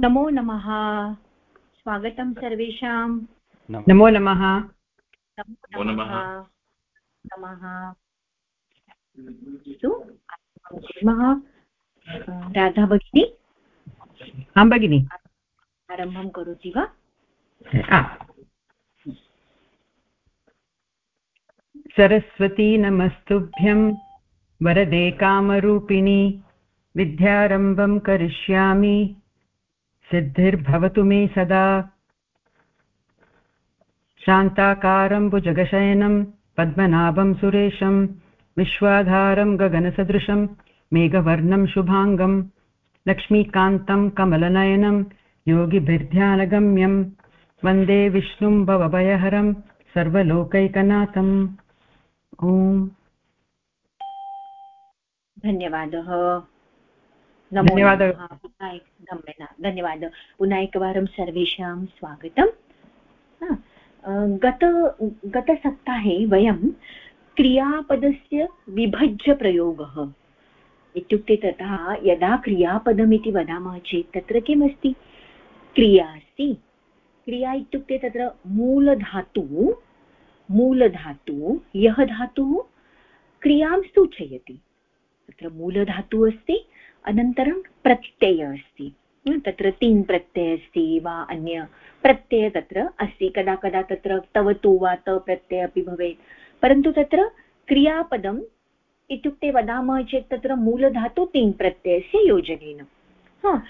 नमो नमः। स्वागतं सर्वेषां। नमो नमः नमो। नमः नमः राधा भगिनी। आं भगिनि। आरम्भं करोति वा? सरस्वती नमस्तुभ्यं। वरदे कामरूपिणी। विद्यारम्भं करिष्यामि। सिद्धिर्भवतु मे सदा। शान्ताकारं भुजगशयनं, पद्मनाभं सुरेशं, विश्वाधारं गगनसदृशं, मेघवर्णं शुभाङ्गं, लक्ष्मीकान्तं कमलनयनं, योगिभिर्ध्यानगम्यं, वंदे विष्णुं भवभयहरं, सर्वलोकैकनाथम्। ॐ। धन्यवादः। धन्यवादः। धन्यवादः। पुनः एकवारं सर्वेषां स्वागतम्। गत गतसप्ताहे वयं क्रियापदस्य विभज्यप्रयोगः इत्युक्ते तथा यदा क्रियापदमिति वदामः चेत् तत्र किमस्ति? क्रिया अस्ति। क्रिया इत्युक्ते तत्र मूलधातुः मूलधातुः यः धातुः क्रियाँ सूचयति। तत्र मूलधातुः अस्ति अनन्तरं प्रत्ययः अस्ति। तत्र तिङ् प्रत्ययः अस्ति वा अन्य प्रत्ययः तत्र अस्ति। कदा कदा तत्र तव तु वा त प्रत्ययः अपि भवेत्। परन्तु तत्र क्रियापदम् इत्युक्ते वदामः चेत् तत्र मूलधातु तिङ् प्रत्ययस्य योजनेन। हा,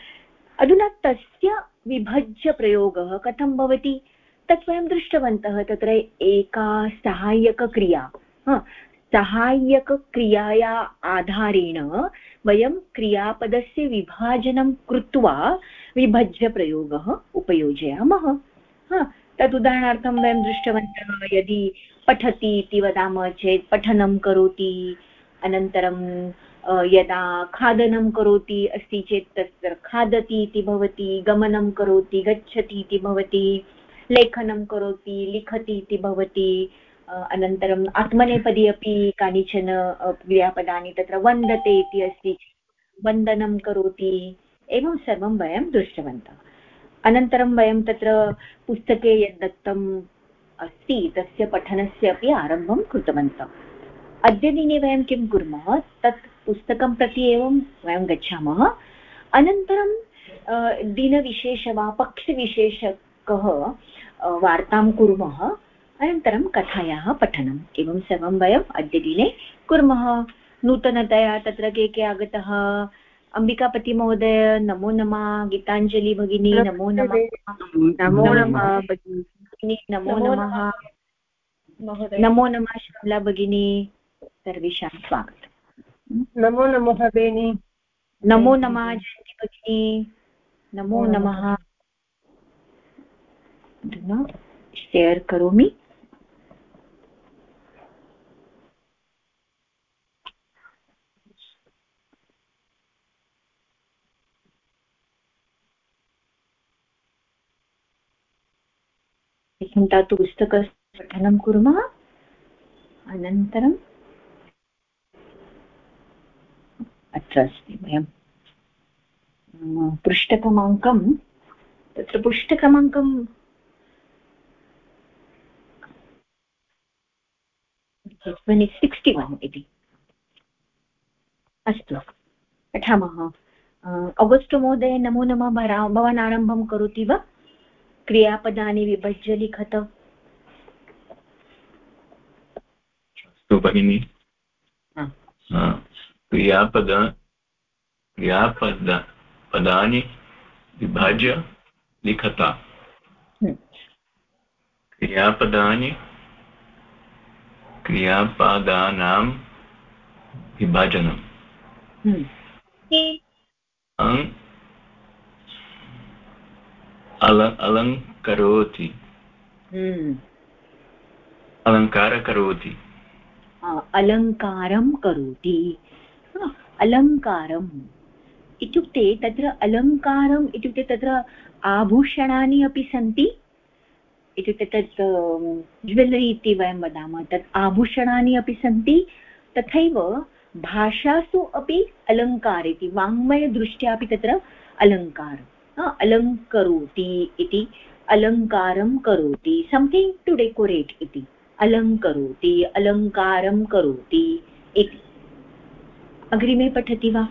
अधुना तस्य विभज्य प्रयोगः कथं भवति? तत् वयं दृष्टवन्तः, तत्र एका सहाय्यकक्रिया। सहाय्यकक्रियाया आधारेण वयं क्रियापदस्य विभाजनं कृत्वा विभज्यप्रयोगः उपयोजयामः। उदाहरणार्थं वयं दृष्टवन्तः यदि पठति इति वदामः चेत् पठनं करोति, अनन्तरं यदा खादनं करोति अस्ति चेत् तत्र खादति इति भवति, गमनं करोति, गच्छति इति भवति, लेखनं करोति, लिखति इति भवति अनन्तरम् आत्मनेपदी अपि कानिचन क्रियापदानि, तत्र वन्दते इति अस्ति वन्दनं करोति, एवं सर्वं वयं दृष्टवन्तः। अनन्तरं वयं तत्र पुस्तके यद् अस्ति, तस्य पठनस्य अपि आरम्भं कृतवन्तः। अद्यदिने वयं किं कुर्मः, तत् पुस्तकं प्रति एवं वयं गच्छामः। अनन्तरं दिनविशेष वा पक्षविशेषकः वार्तां कुर्मः। अनन्तरं कथायाः पठनम्। एवं सर्वं वयम् अद्यदिने कुर्मः। नूतनतया तत्र के के आगतः? अम्बिकापतिमहोदय नमो नमः। गीताञ्जलि भगिनी नमो नमः। नमो नमः भगिनी। नमो नमः नमो। नमः। श्यामला भगिनी। सर्वेषां स्वागतम्। नमो नमः बेनि। नमो नमः जयन्ति भगिनी। नमो नमः। शेर् करोमि। एकं तु पुस्तकस्य पठनं कुर्मः अनन्तरम् अत्र अस्ति वयं पृष्ठक्रमाङ्कं तत्र पृष्ठक्रमाङ्कं सिक्स्टि वन् इति अस्तु पठामः अगस्टो महोदय नमो नमः भवान् आरम्भं करोति वा क्रियापदानि विभज्य लिखत अस्तु भगिनि। क्रियापद क्रियापद पदानि विभाज्य लिखता। हम्म। क्रियापदानि क्रियापदानां विभाजनम्। हम्म। अल अलङ्करोति। अलङ्कार करोति अलङ्कारं करोति अलङ्कारम् इत्युक्ते तत्र अलङ्कारम् इत्युक्ते तत्र आभूषणानि अपि सन्ति इत्युक्ते तत् ज्वेलरी इति वयं वदामः तत् आभूषणानि अपि सन्ति तथैव भाषासु अपि अलङ्कार इति वाङ्मयदृष्ट्या अपि तत्र अलङ्कारः अलङ्करोति इति अलङ्कारं करोति सम्थिङ्ग् टु डेकोरेट् इति अलङ्करोति अलङ्कारं करोति इति। अग्रिमे पठति वा?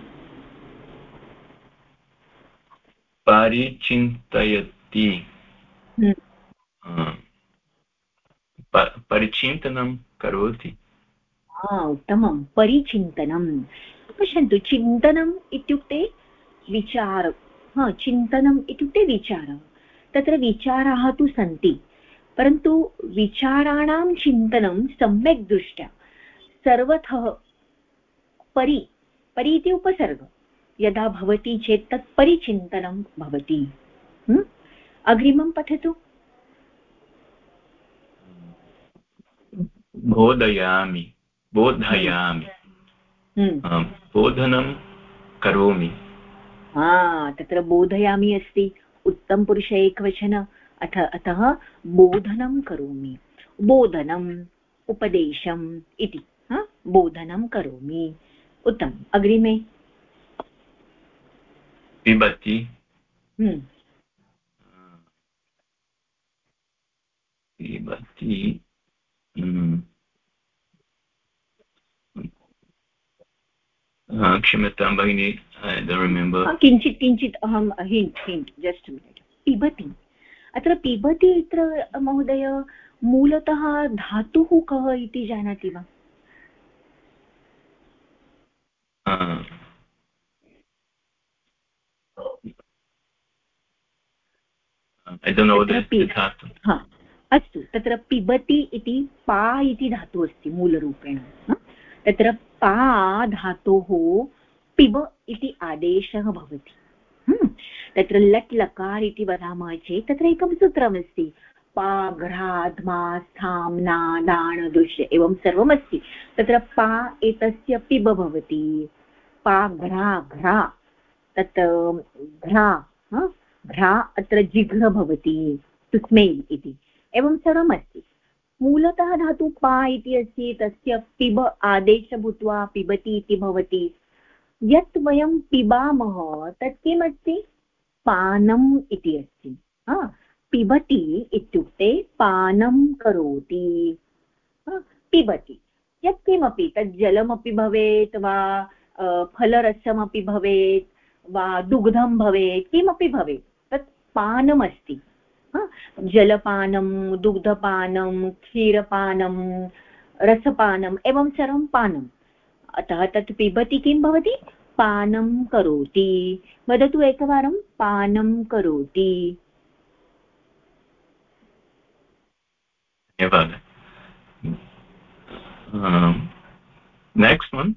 परिचिन्तयति। हम्म। परिचिन्तनं करोति। उत्तमं। परिचिन्तनं। पश्यन्तु चिन्तनम् इत्युक्ते विचार हा चिन्तनम् इत्युक्ते विचारः। तत्र विचाराः तु सन्ति परन्तु विचाराणां चिन्तनं सम्यक् दृष्ट्या सर्वतः परि परि इति उपसर्ग। यदा भवति चेत् तत् परिचिन्तनं भवति। अग्रिमं पठतु। बोधयामि बोधयामि। बोधनं करोमि। तत्र बोधयामि अस्ति। उत्तमपुरुष एकवचन। अथ अतः बोधनं करोमि। बोधनम् उपदेशम् इति। बोधनं करोमि। उत्तमम् अग्रिमे। पिबति हम्म। पिबति हम्म। क्षम्यतां भगिनि। किञ्चित् किञ्चित् अहं हिण्ट् हिण्ट् जस्ट् मिनिट् पिबति। अत्र पिबति इत्र महोदय मूलतः धातुः कः इति जानाति वा? अस्तु तत्र पिबति इति पा इति धातुः अस्ति मूलरूपेण तत्र पा धातोः पिब इति आदेशः भवति। हम्म। तत्र लट् लकार इति वदामः चेत् तत्र एकं सूत्रमस्ति। पा घ्राध्मा स्थां ना दाण दृश्य एवं सर्वमस्ति। तत्र पा एतस्य पिब भवति। पा, घ्रा घ्रा। तत्, घ्रा घ्रा अत्र जिघ्र भवति। स्मेल् इति। एवं सर्वमस्ति। मूलतः धातु पा इति अस्ति। तस्य पिब आदेश भूत्वा पिबति इति भवति। यत् वयं पिबामः तत् किमस्ति पानम् इति अस्ति। पिबति इत्युक्ते पानं करोति। पिबति। यत्किमपि तत् जलमपि भवेत् वा फलरसमपि भवेत् वा, दुग्धं भवेत्, किमपि भवेत्, तत् पानमस्ति। जलपानं, दुग्धपानं, क्षीरपानं रसपानम् एवं सर्वं पानम्। अतः तत् पिबति किं भवति? पानं करोति। वदतु एकवारं पानं करोति। नेक्स्ट् वन्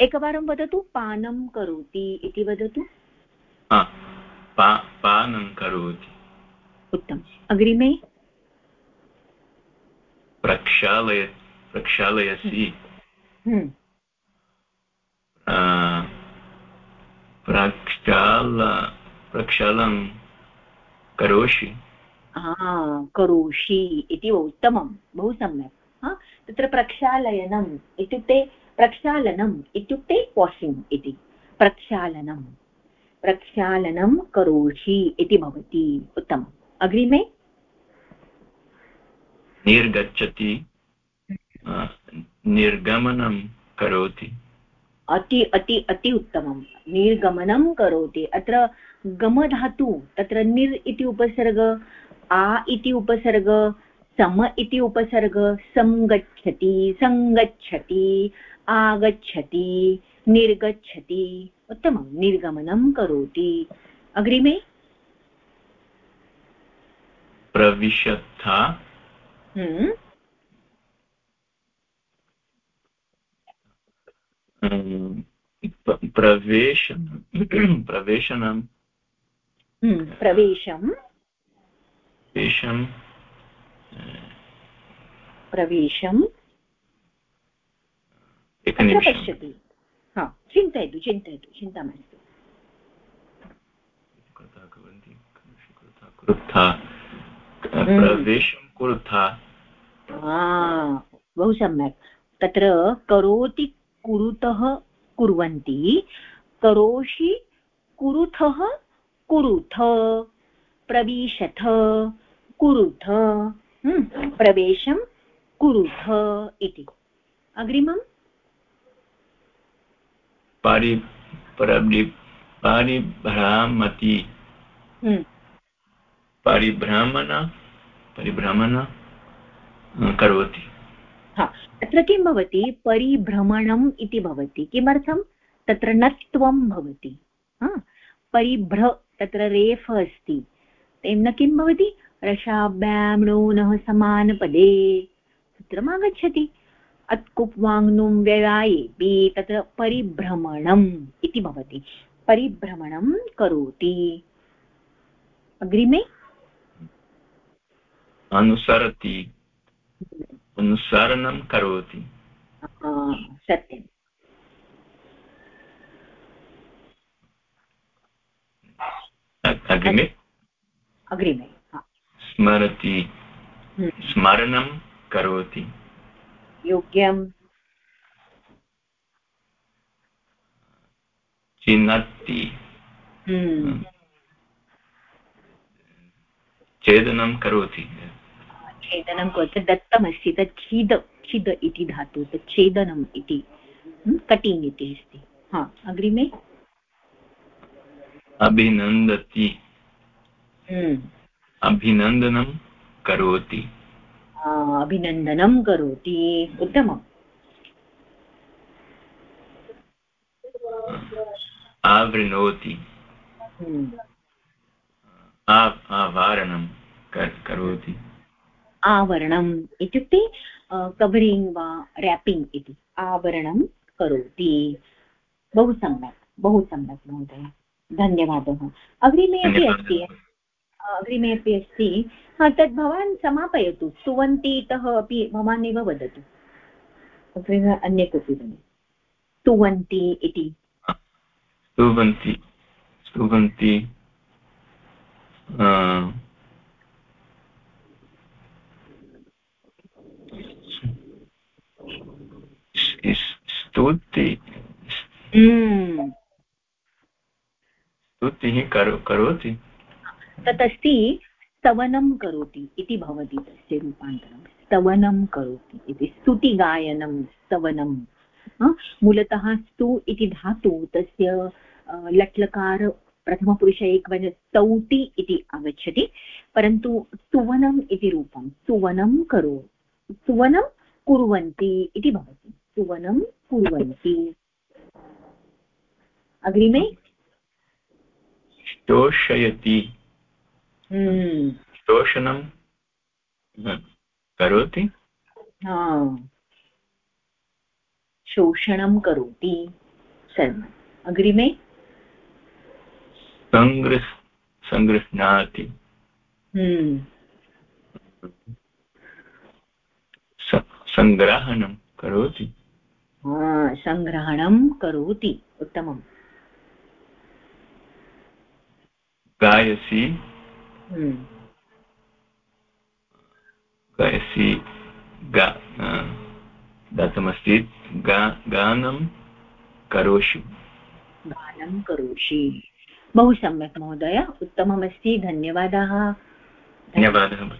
एकवारं वदतु पानं करोति इति वदतु। पानं करोति। उत्तमम्। अग्रिमे। प्रक्षालय प्रक्षालयसि। प्रक्षाल प्रक्षालं करोषि करोषि इति उत्तमं बहु सम्यक् तत्र प्रक्षालयनम् इत्युक्ते प्रक्षालनम् इत्युक्ते वाशिङ्ग् इति प्रक्षालनं प्रक्षालनं करोषि इति भवति उत्तमम् अग्रिमे निर्गच्छति निर्गमनं करोति। अति अति अति उत्तमं। निर्गमनं करोति। अत्र गमधातु तत्र निर् इति उपसर्ग आ इति उपसर्ग सम इति उपसर्ग सङ्गच्छति सङ्गच्छति आगच्छति निर्गच्छति। उत्तमं। निर्गमनं करोति। अग्रिमे? प्रविशत्था। प्रवेश प्रवेशनं हम्म, प्रवेशं प्रवेशं प्रवेशं पश्यति हा चिन्तयतु चिन्तयतु चिन्ता मास्तु। प्रवेशं कुरुथा बहु सम्यक् तत्र करोति कुरुतः कुर्वन्ति। करोषि कुरुथः कुरुथ। प्रविशथ कुरुथ। हम्म, प्रवेशं कुरुथ इति। अग्रिमम्? पारि परिभ्रामति हम्म, परिभ्रमण परिभ्रमण करोति। हा, तत्र किं भवति? परिभ्रमणम् इति भवति। किमर्थं? तत्र नत्वं भवति। हा, परिभ्र, तत्र रेफ अस्ति। तेन किं भवति? रसाभ्यां नूनः समानपदे। सूत्रम् अत्कुप्वाङ्नुं व्ययायेपि तत्र परिभ्रमणम् इति भवति। परिभ्रमणं करोति। अग्रिमे? अनुसरति। अनुसरणं करोति। सत्यम्। अग्रिमे? अग्रिमे स्मरति। हम्म, स्मरणं करोति। योग्यम्। चिनत्ति। हम्म, छेदनं करोति। छेदनं करोति दत्तमस्ति तत् छिद छिद इति धातु तत् छेदनम् इति कटिङ्ग् इति अस्ति। हा अग्रिमे? अभिनन्दति। हम्म, अभिनन्दनं करोति। अभिनन्दनं करोति। उत्तमम्। आवृणोति। हम्म, आवारणं करोति। आवरणम् इत्युक्ते कवरिङ्ग् वा रेपिङ्ग् इति आवरणं करोति। बहु सम्यक् बहु सम्यक् महोदय। धन्यवादः। अग्रिमे अपि अस्ति। अग्रिमे अपि अस्ति। हा तद् भवान् समापयतु। स्तुवन्तीतः अपि भवान् एव वदतु। अग्रिमे अन्य कोऽपि वदति स्तुवन्ति इति। स्तुवन्ति स्तुवन्ति आ, स्- स्तुति। हम्म, स्तुतिः करो करोति। तत् अस्ति स्तवनं करोति इति भवति तस्य रूपान्तरं। स्तवनं करोति इति। स्तुतिगायनं स्तवनं। मूलतः स्तु इति धातु तस्य लट्लकार प्रथमपुरुष एकवचन स्तौति इति आगच्छति परन्तु स्तुवनम् इति रूपं स्तुवनं करो स्तुवनं कुर्वन्ति इति भवति। स्तुवनं कुर्वन्ति अग्रिमे? स्तोषयति हम्म। शोषणं करोति? शोषणं करोति। सर्वम् अग्रिमे? सङ्गृह् सङ्गृह्णाति हम्म। सङ्ग्रहणं करोति। सङ्ग्रहणं करोति उत्तमम्। गायसि। हम्म। गायसि गा दत्तमस्ति। गा गानं करोषि। गानं करोषि। बहु सम्यक् महोदय। उत्तममस्ति। धन्यवादाः। धन्यवादः।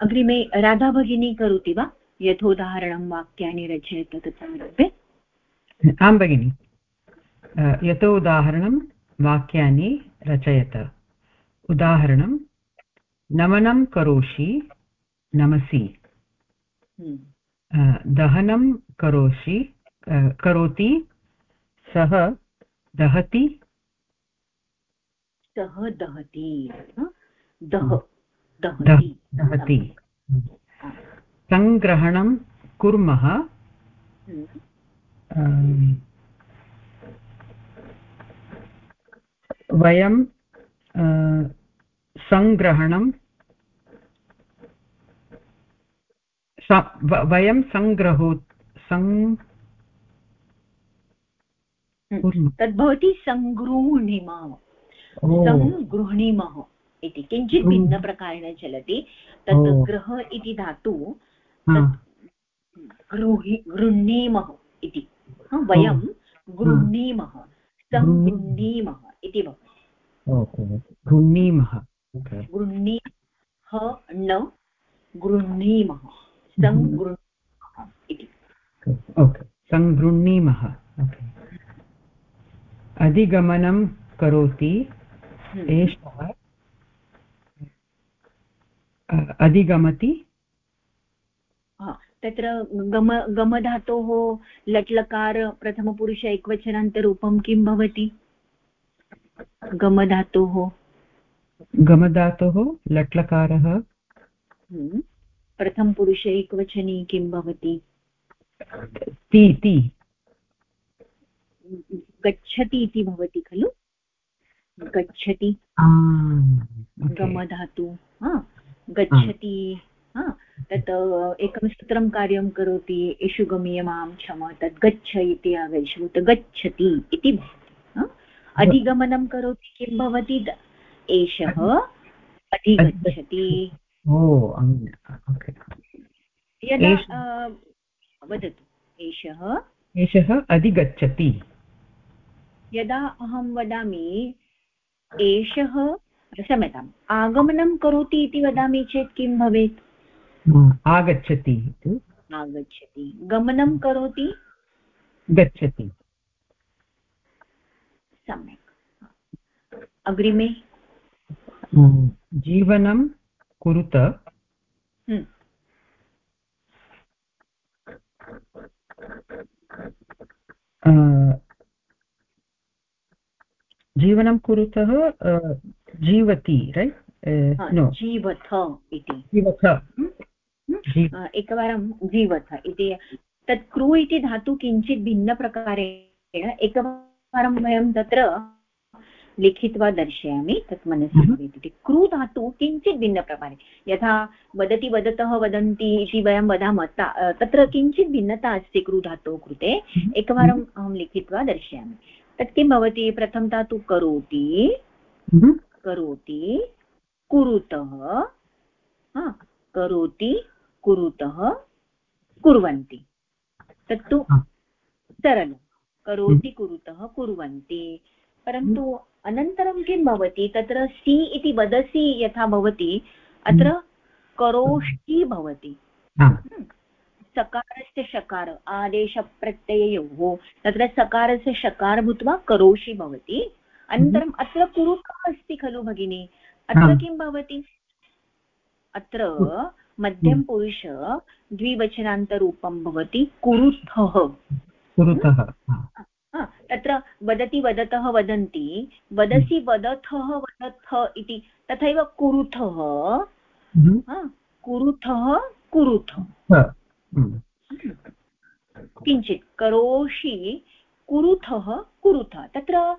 अग्रिमे राधा भगिनी करोति वा? यथोदाहरणं वाक्यानि रचयत आरभ्य आं भगिनि। यतो उदाहरणं वाक्यानि रचयत। उदाहरणं नमनं करोषि नमसि। हम्म, दहनं करोषि करोति सः दहति। सः दहति। दह दह- दहति। सङ्ग्रहणं कुर्मः। अम्, वयं सङ्ग्रहणं वयं सङ्ग्रहो सङ् तद्भवति सङ्गृह्णीमः। सङ्गृह्णीमः इति। किञ्चित् भिन्नप्रकारेण चलति। तत्. गृह इति धातु। गृहि गृह्णीमः इति. वयं गृह्णीमः सङ्गृह्णीमः इति भवति गृह्णीमः. गृह्णी ह न गृह्णीमः सङ्गृह्णीमः इति. सङ्गृह्णीमः अधिगमनं करोति हम्म। एषः अधिगमति तत्र गम गमधातोः लट्लकार प्रथमपुरुष एकवचनान्तरूपं किं भवति? गमधातोः गमधातोः लट्लकारः। हम्म, प्रथमपुरुषे एकवचने किं भवति? ति ति। गच्छति इति भवति खलु? गच्छति। गमधातु। गच्छति हा। तत् एकं सूत्रं कार्यं करोति एषु गमीयमां क्षम तद् गच्छ इति आगच्छतु तत् गच्छति इति भवति? अधिगमनं करोति किं भवति? एषः अधिगच्छति। यदा वदतु एषः? एषः अधिगच्छति। यदा अहं वदामि एषः क्षम्यताम् आगमनं करोति इति वदामि चेत् किं भवेत्? आगच्छति इति। आगच्छति। गमनं करोति? गच्छति। सम्यक्। अग्रिमे। हम्म, जीवनं कुरुत। हम्म, जीवनं कुरुतः जीवति रैट् नो जीवथ इति। जीवथ। एकवारं जीवथ इति तत् क्रू इति धातु किञ्चित् भिन्नप्रकारेण एकवारं वयं तत्र लिखित्वा दर्शयामि तत् मनसि. भवेत् इति। क्रू धातु किञ्चित् भिन्नप्रकारे। यथा वदति वदतः वदन्ति इति वयं वदामः तत्र किञ्चित् भिन्नता अस्ति क्रू धातोः कृते एकवारम् अहं लिखित्वा दर्शयामि। तत् किं भवति? प्रथमता तु करोति करोति कुरुतः करोति कुरुतः कुर्वन्ति। तत्तु. सरलं करोति कुरुतः कुर्वन्ति। परन्तु अनन्तरं किं भवति? तत्र सि इति वदसि यथा भवति अत्र करोषि भवति। सकारस्य शकार आदेशप्रत्यययोः। तत्र सकारस्य शकार भूत्वा करोषि भवति। अनन्तरम् अत्र कुरुतः अस्ति खलु भगिनि। अत्र. किं भवति? अत्र मध्यमपुरुष द्विवचनान्तरूपं भवति कुरुथः. कुरुतः हा, हा, तत्र वदति वदतः वदन्ति वदसि वदथः वदथ इति तथैव कुरुथः. हम्म, कुरुथः कुरुथ. हम्म, किञ्चित् करोषि कुरुथः कुरुथ। तत्र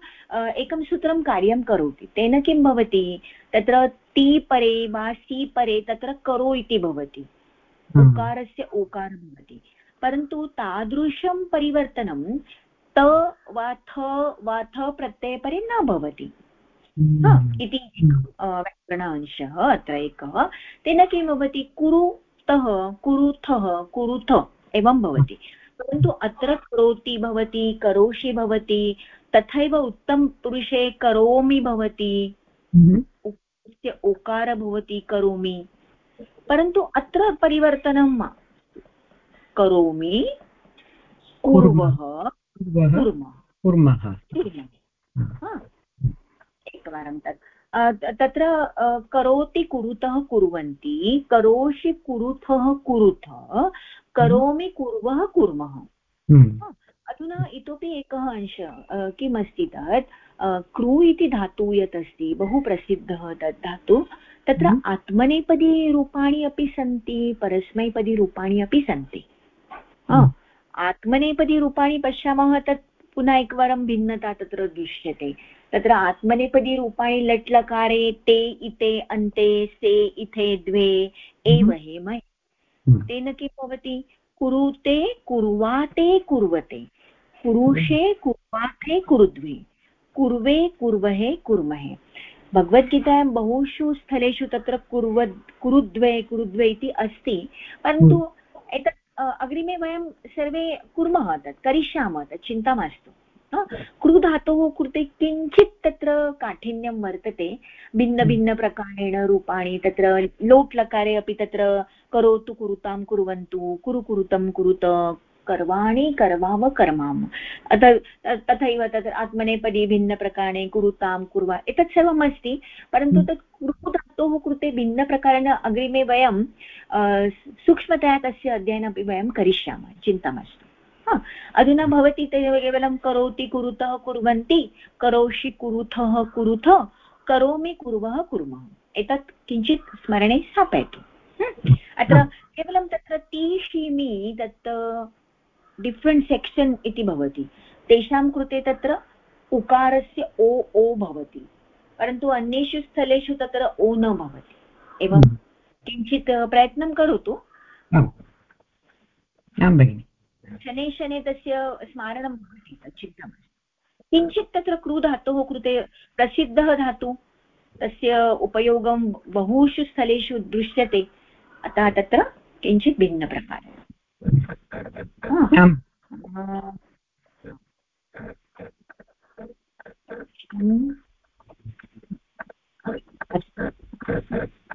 एकं सूत्रं कार्यं करोति। तेन किं भवति? तत्र ति परे वा सि परे तत्र करो इति भवति। हम्म, उकारस्य ओकार भवति। परन्तु तादृशं परिवर्तनं त वा थ वा थ प्रत्ययपरे न भवति। हम्म, इति अ, व्याकरण अंशः अत्र एकः। तेन किं भवति? कुरुतः कुरुथः कुरुथ एवं भवति। परन्तु अत्र करोति भवति करोषि भवति तथैव उत्तमपुरुषे करोमि भवति। हम्म, उक्तस्य ओकार भवति करोमि। परन्तु अत्र परिवर्तनं करोमि। कुर्वः। कुर्मः। कुर्मः। एकवारं तत्। तत्र करोति कुरुतः कुर्वन्ति करोषि कुरुथः कुरुथ करोमि कुर्वः कुर्मः। हम्म, अधुना इतोपि एकः अंशः किमस्ति तत्? क्रू इति धातु यत् अस्ति बहु प्रसिद्धः तत् धातु। तत्र हम्म। आत्मनेपदीरूपाणि अपि सन्ति परस्मैपदीरूपाणि अपि सन्ति। हम्म। आत्मनेपदीरूपाणि पश्यामः तत् पुनः एकवारं भिन्नता तत्र दृश्यते. तत्र आत्मनेपदीरूपाणि लट्लकारे ते इते अन्ते से इथे द्वे एव हेमय हम्म, तेन किं भवति? कुरुते कुर्वाते कुर्वते. कुरुषे कुर्वाथे कुरुद्वे. कुर्वे कुर्वहे कुर्महे. भगवद्गीतायां बहुषु स्थलेषु तत्र कुर्व कुरुद्वे कुरुद्वे इति अस्ति. परन्तु एतत् अग्रिमे वयं सर्वे कुर्मः तत् करिष्यामः तत् चिन्ता मास्तु। क्रुधातोः कृते किञ्चित् तत्र काठिन्यं वर्तते भिन्नभिन्नप्रकारेण रूपाणि तत्र लोट्लकारे अपि तत्र करोतु कुरुतां कुर्वन्तु कुरु कुरुतं कुरुत कर्वाणि कर्वाम कर्माम। तथैव तत्र आत्मनेपदी भिन्नप्रकारे कुरुतां कुर्वा एतत् सर्वम् अस्ति परन्तु तत् कुरु धातोः कृते भिन्नप्रकारेण अग्रिमे वयं सूक्ष्मतया तस्य अध्ययनमपि वयं करिष्यामः चिन्ता मास्तु अधुना भवती केवलं करोति कुरुतः कुर्वन्ति करोषि कुरुथः कुरुथ करोमि कुर्वः कुर्मः। एतत् किञ्चित् स्मरणे स्थापयतु। अत्र केवलं तत्र तिषिमि तत् डिफ्रेण्ट् सेक्षन् इति भवति। तेषां कृते तत्र उकारस्य ओ ओ भवति। परन्तु अन्येषु स्थलेषु तत्र ओ न भवति। एवं किञ्चित् प्रयत्नं करोतु। शनैः शनैः तस्य स्मारणं भवति चिन्ता किञ्चित् तत्र क्रूधातोः कृते प्रसिद्धः धातु तस्य उपयोगं बहुषु स्थलेषु दृश्यते। अतः तत्र किञ्चित् भिन्नप्रकारेण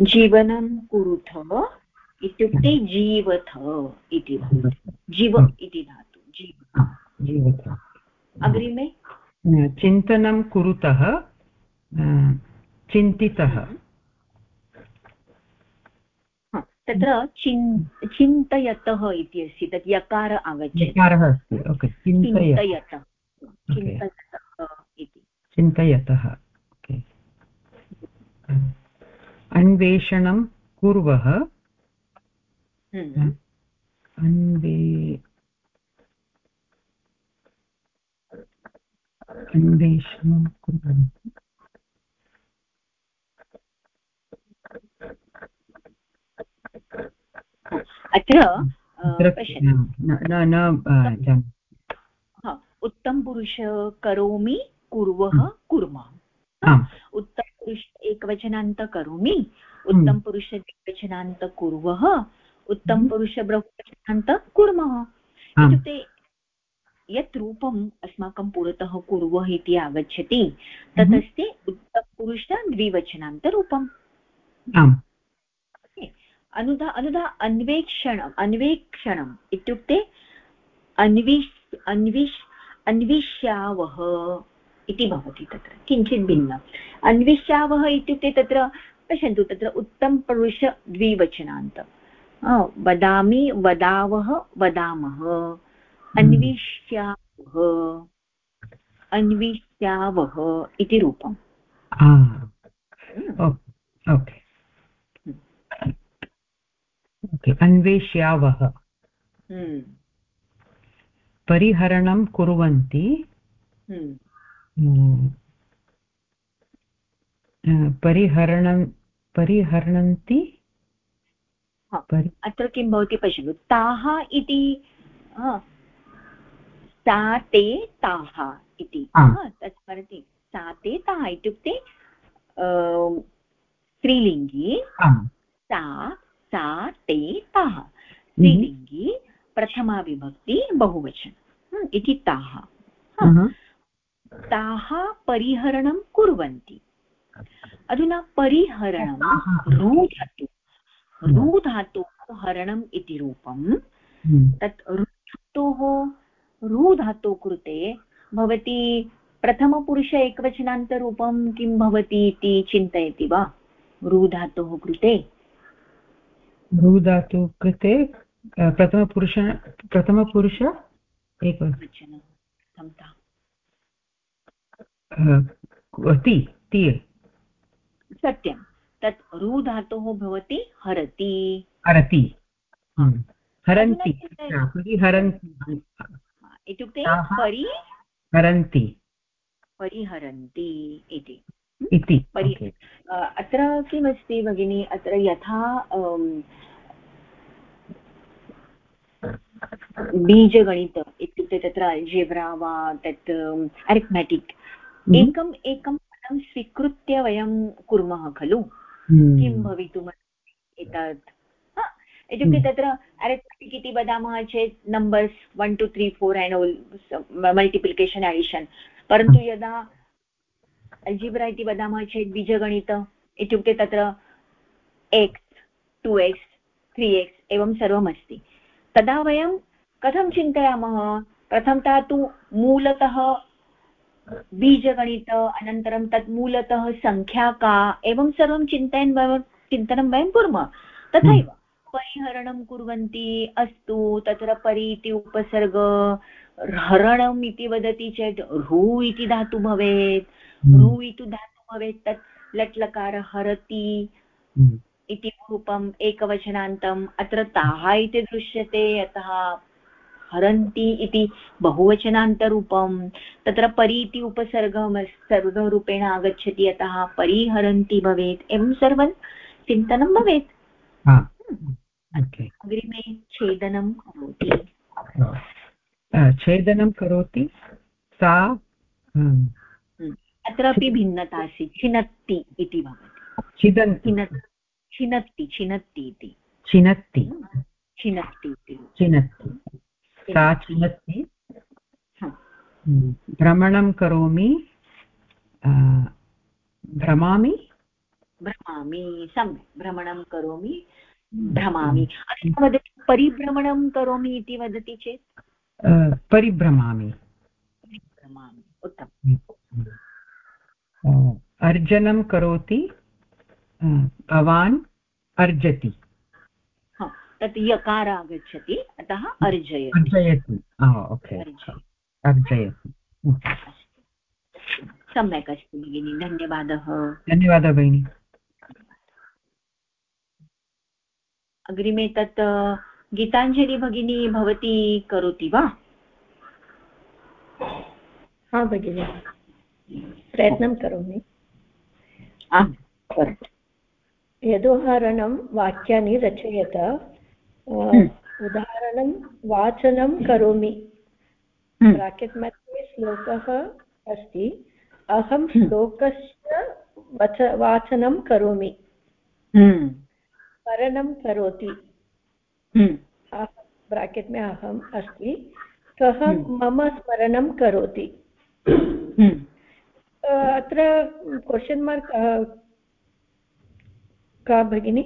जीवनं कुरुथ इत्युक्ते जीवथ इति जीव इति धातु जीव। जीवथ। अग्रिमे? चिन्तनं कुरुतः चिन्तितः। तत्र चिन् चिन्तयतः इति अस्ति तत् यकार आगच्छति यकारः अस्ति ओके चिन्तयतः। चिन्तयतः। इति। चिन्तयतः अन्वेषणं कुर्वः। हम्म। अन्वे अन्वेषणं कुर्वन्ति अत्र उत्तमपुरुष करोमि कुर्वः हम्म। कुर्मः उत्तमपुरुष एकवचनान्त करोमि उत्तमपुरुष द्विवचनान्त कुर्वः उत्तमपुरुष बहुवचनान्त कुर्मः। इत्युक्ते यत् रूपम् अस्माकं पुरतः कुर्वः इति आगच्छति तदस्ति उत्तमपुरुष द्विवचनान्तरूपम् अनुदा अनुदा अन्वेक्षणम् अन्वेक्षणम् इत्युक्ते अन्विष् अन्विष् अन्विष्यावः इति भवति तत्र किञ्चित् भिन्नम् अन्विष्यावः इत्युक्ते तत्र पश्यन्तु तत्र उत्तमपुरुष द्विवचनान्त। वदामि वदावः वदामः। अन्विष्यावः अन्विष्यावः इति रूपम्। ओके ओके अन्वेष्यावः हम्म। परिहरणं कुर्वन्ति। हम्म। परिहरणं परिहरणन्ति। अत्र किं भवति पश्यतु ताः इति सा ते ताः इति तत् स्मरति सा ते ताः इत्युक्ते स्त्रीलिङ्गी सा सा ते ताः। स्त्रीलिङ्गी प्रथमा विभक्ति बहुवचन। इति ताः। ताः परिहरणं कुर्वन्ति। अधुना परिहरणं रुधातु। रुधातोः हरणम् इति रूपं। तत् रुधातोः रुधातोः कृते भवती प्रथमपुरुष एकवचनान्तरूपं किं भवति इति चिन्तयति वा? रुधातोः कृते। रुधातु कृते प्रथमपुरुष प्रथमपुरुष एकवचन ति ति। सत्यं। तत् रु धातोः भवति हरति। हरति। हरन्ति। परिहरन्ति इत्युक्ते परि हरन्ति। परिहरन्ति इति। इति। परि अत्र किमस्ति भगिनि? अत्र यथा बीजगणित इत्युक्ते तत्र अल्जेब्रा वा तत् अरिथमेटिक्। एकम् एकं पदं स्वीकृत्य वयं कुर्मः खलु? किं भवितुम् एतत्? इत्युक्ते तत्र बेसिक् इति वदामः चेत् numbers one two three four and all multiplication addition. परन्तु यदा अल्जिब्रा इति वदामः चेत् बीजगणित इत्युक्ते तत्र x two x three x एवं सर्वमस्ति तदा वयं कथं चिन्तयामः प्रथमतः तु मूलतः बीजगणित अनन्तरं तत् मूलतः सङ्ख्या का एवं सर्वं चिन्तयन् वयं चिन्तनं वयं कुर्मः तथैव परिहरणं कुर्वन्ति अस्तु तत्र परि इति उपसर्ग हरणम् इति वदति चेत् रू इति धातु भवेत्। रू इति धातु भवेत् तत् लट् लकार हरति। इति रूपम् एकवचनान्तम् अत्र ताः इति दृश्यते अतः हरन्ति इति बहुवचनान्तरूपं तत्र परि इति उपसर्गं सर्गरूपेण आगच्छति अतः परिहरन्ति भवेत् एवं सर्वं चिन्तनं भवेत् अग्रिमे छेदनं करोति छेदनं करोति सा अत्रापि भिन्नता अस्ति छिनत्ति इति भवति। छिनत्ति छिनत्ति इति। छिनत्ति। छिनत्ति इति। छिनत्ति। सा चिनत्ति भ्रमणं करोमि भ्रमामि? भ्रमामि सम्यक्। भ्रमणं करोमि भ्रमामि। अथवा वदति परिभ्रमणं करोमि इति वदति चेत्? परिभ्रमामि। परिभ्रमामि। उत्तमम्। अर्जनं करोति भवान् अर्जति। तत् यकार आगच्छति अतः अर्जयति। अर्जयति। ओके अर्जयति। सम्यक् अस्ति भगिनि धन्यवादः। धन्यवादः भगिनि। अग्रिमे तत् गीताञ्जलि भगिनी भवती करोति वा? हा भगिनि। प्रयत्नं करोमि। आम् यदुदाहरणं वाक्यानि रचयत। उदाहरणं वाचनं करोमि। ब्राकेट्। मध्ये श्लोकः अस्ति। अहं। श्लोकस्य वच वाचनं करोमि। स्मरणं करोति। ब्राकेट् में अहम् अस्ति। कः मम स्मरणं करोति? अत्र क्वशन् मार्क् का भगिनी?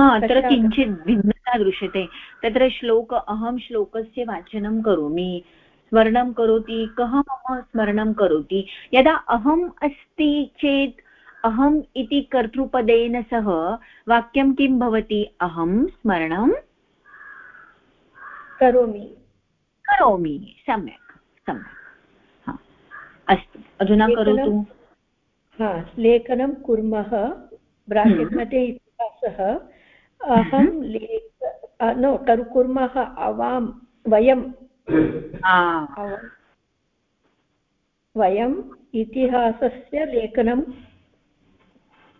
अत्र किञ्चित् भिन्नता दृश्यते। तत्र श्लोक अहं श्लोकस्य वाचनं करोमि स्मरणं करोति कः मम स्मरणं करोति। यदा अहम् अस्ति चेत् अहम् इति कर्तृपदेन सह वाक्यं किं भवति? अहं स्मरणं करोमि। करोमि। सम्यक् सम्यक्। अस्तु अधुना करोतु। हा लेखनं कुर्मः ब्राकेट् हम्म। मध्ये इतिहासः। अहं लेख नो करु कुर्मः आवां वयं वयम् इतिहासस्य लेखनं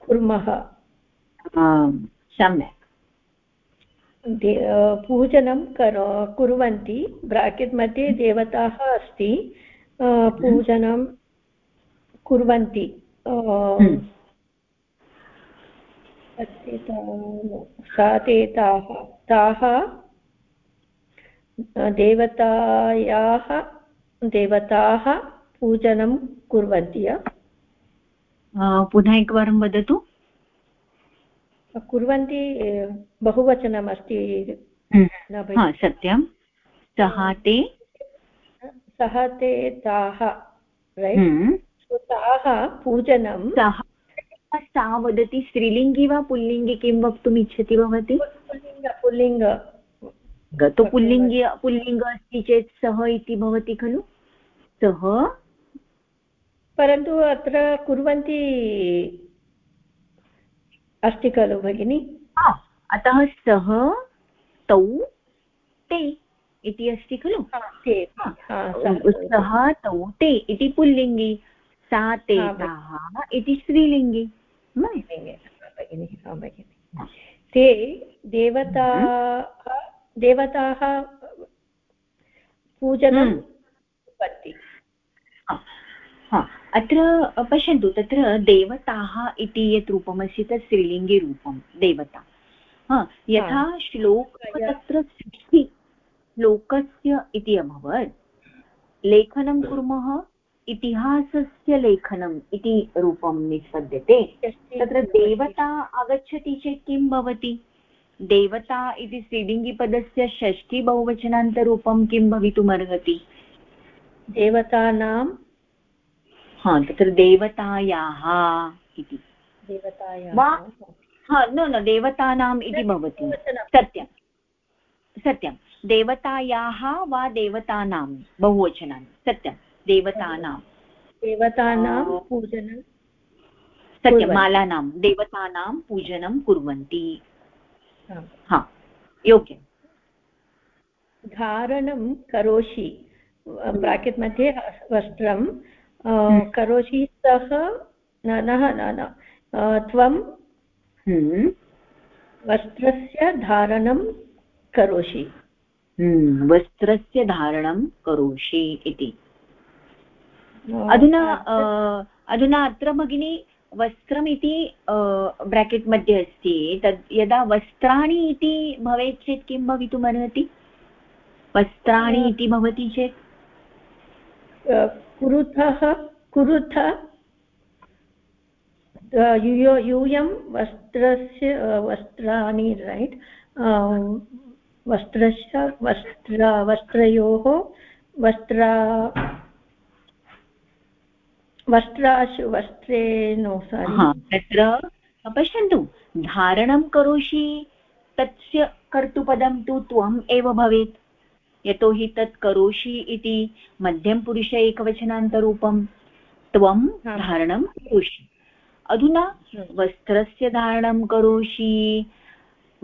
कुर्मः। सम्यक्। पूजनं करो कुर्वन्ति। ब्राकेट् मध्ये देवताः अस्ति। पूजनं कुर्वन्ति. हम्म। सा ते ताः ताः देवतायाः देवताः पूजनं कुर्वन्ति पुनः एकवारं वदतु. कुर्वन्ति बहुवचनम् अस्ति हम्म। सत्यं. सः ते सः ते ताः हम्म। ताः पूजनं। सः। वदति स्त्रीलिङ्गि वा पुल्लिङ्गि किं वक्तुम् इच्छति भवती? पुल्लिङ्ग पुल्लिङ्ग। गतो पुल्लिङ्गि पुल्लिङ्ग अस्ति चेत् सः इति भवति खलु? सः? परन्तु अत्र कुर्वन्ति अस्ति खलु भगिनि? अतः सः तौ ते। इति अस्ति खलु? सः तौ ते इति पुल्लिङ्गि सा ते ताः इति स्त्रीलिङ्गि। भगिनि भगिनि ते देवताः देवताः पूजनं। कुर्वन्ति। अत्र पश्यन्तु तत्र देवताः इति यत् रूपमस्ति तत् स्त्रीलिङ्गे रूपं देवता। हा यथा श्लोक तत्र षष्टि श्लोकस्य इति अभवत्। लेखनं कुर्मः इतिहासस्य लेखनम् इति रूपं निष्पद्यते। तत्र देवता आगच्छति चेत् किं भवति? देवता इति स्त्रीलिङ्गिपदस्य षष्ठी बहुवचनान्तरूपं किं भवितुमर्हति? देवतानां हा तत्र देवतायाः इति। देवतायाः वा हा न न देवतानाम् इति भवति। सत्यं। सत्यं। देवतायाः वा देवतानां बहुवचनानि सत्यं देवतानां। देवतानां पूजनं। सत्यं मालानां देवतानां पूजनं कुर्वन्ति। हा। योग्यं धारणं करोषि ब्राकेट् मध्ये वस्त्रं हम्म। करोषि सः न न न त्वं हम्म। वस्त्रस्य धारणं करोषि। हम्म, वस्त्रस्य धारणं करोषि इति। अधुना अधुना अत्र भगिनी वस्त्रमिति ब्राकेट् मध्ये अस्ति। तद् यदा वस्त्राणि इति भवेत् चेत् किं भवितुमर्हति? वस्त्राणि इति भवति चेत्? कुरुथः कुरुथ यूयं वस्त्रस्य वस्त्राणि रैट् वस्त्रस्य वस्त्र वस्त्रयोः वस्त्र वस्त्राशु वस्त्रे नो तत्र पश्यन्तु धारणं करोषि तस्य कर्तुपदं तु त्वम् एव भवेत्। यतोहि तत् करोषि इति मध्यमपुरुष एकवचनान्तरूपं त्वं धारणं करोषि। अधुना वस्त्रस्य धारणं करोषि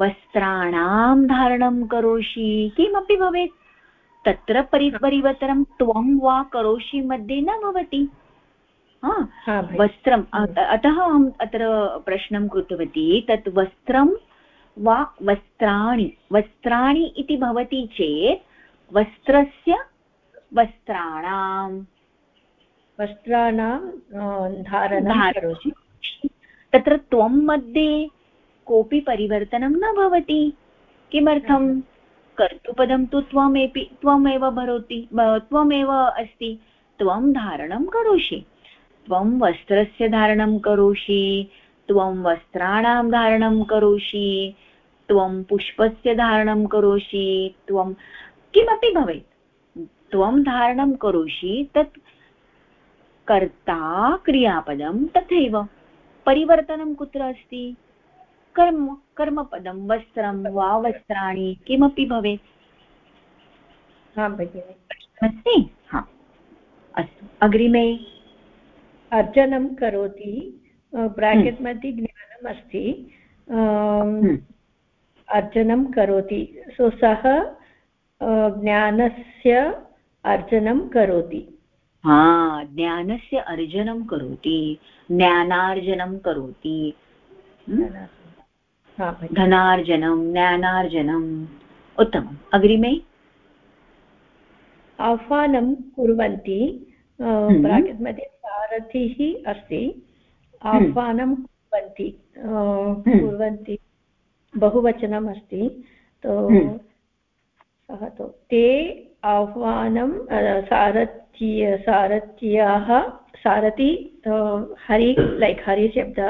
वस्त्राणां धारणं करोषि। किमपि भवेत्। तत्र परि परिवर्तनं त्वं वा करोषि मध्ये न भवति। वस्त्रम् अतः अहम् अत्र प्रश्नं कृतवती तत् वस्त्रं वा वस्त्राणि वस्त्राणि इति भवति चेत् वस्त्रस्य वस्त्राणां वस्त्राणां धारणं करोति तत्र त्वं मध्ये कोऽपि परिवर्तनं न भवति। किमर्थं? कर्तुपदं तु त्वमेपि त्वमेव भरोति त्वमेव अस्ति। त्वं धारणं करोषि। त्वं वस्त्रस्य धारणं करोषि। त्वं वस्त्राणां धारणं करोषि। त्वं पुष्पस्य धारणं करोषि। त्वं किमपि भवेत्। त्वं धारणं करोषि तत् कर्ता क्रियापदं तथैव। परिवर्तनं कुत्र अस्ति? कर्म कर्मपदं वस्त्रं वा वस्त्राणि किमपि भवेत्। हा अस्ति हा। अस्तु अग्रिमे। अर्जनं करोति। ब्राकेट् हम्म। मध्ये ज्ञानम् अस्ति। हम्म। अर्जनं करोति। सो सः ज्ञानस्य अर्जनं करोति। हा ज्ञानस्य अर्जनं करोति ज्ञानार्जनं करोति। धनार्जनं ज्ञानार्जनम् उत्तमम्। अग्रिमे? आह्वानं कुर्वन्ति ब्राकेट् मध्ये सारथिः अस्ति। आह्वानं कुर्वन्ति कुर्वन्ति बहुवचनम् अस्ति। तो सः तु। ते आह्वानं सारथ्य सारथ्याः सारथि हरि लैक् हरि शब्द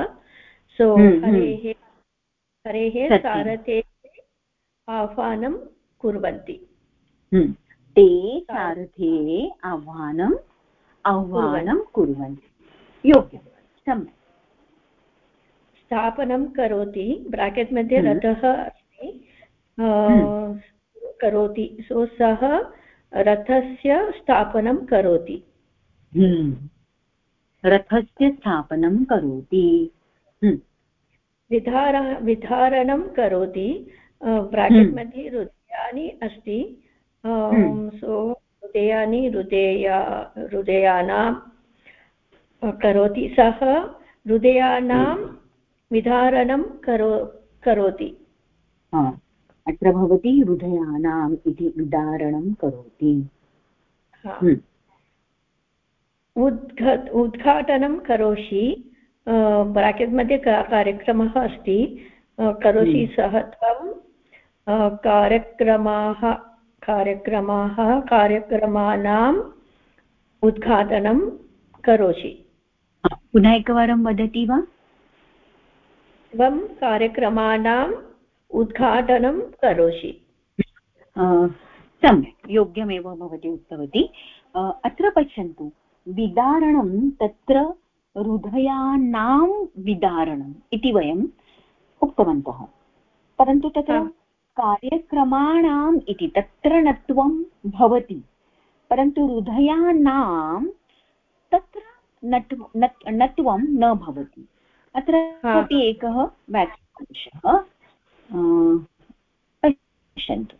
सो हरेः हरेः सारथे आह्वानं कुर्वन्ति। ते सारथे आह्वानम् आह्वानं कुर्वन्ति। योग्यं। सम्यक्। स्थापनं करोति। ब्राकेट् मध्ये रथः अस्ति। करोति। सो सः रथस्य स्थापनं करोति। हम्म। रथस्य स्थापनं करोति। हम्म। विधार विधारणं करोति। ब्राकेट् हम्म। मध्ये हृदयानि अस्ति। सो हृदयानि हृदया हृदयानां करोति। सः हृदयानां विधारणं करो करोति। अत्र भवति हृदयानाम् इति उदाहरणं करोति। हम्म। उद्घ उद्घाटनं करोषि। ब्राकेट् मध्ये कार्यक्रमः अस्ति? करोषि सः त्वं। कार्यक्रमाः कार्यक्रमाः कार्यक्रमाणाम् उद्घाटनं करोषि पुनः एकवारं वदति वा? त्वं कार्यक्रमाणाम् उद्घाटनं करोषि सम्यक् योग्यमेव भवती उक्तवती। अत्र पश्यन्तु। विदारणं तत्र हृदयानां विदारणम् इति वयम् उक्तवन्तः। परन्तु तत्र कार्यक्रमाणाम् इति तत्र नत्वं भवति। परन्तु हृदयानां तत्र नट् नत्वं न भवति। अत्र अपि एकः व्याख्यांशः पश्यन्तु।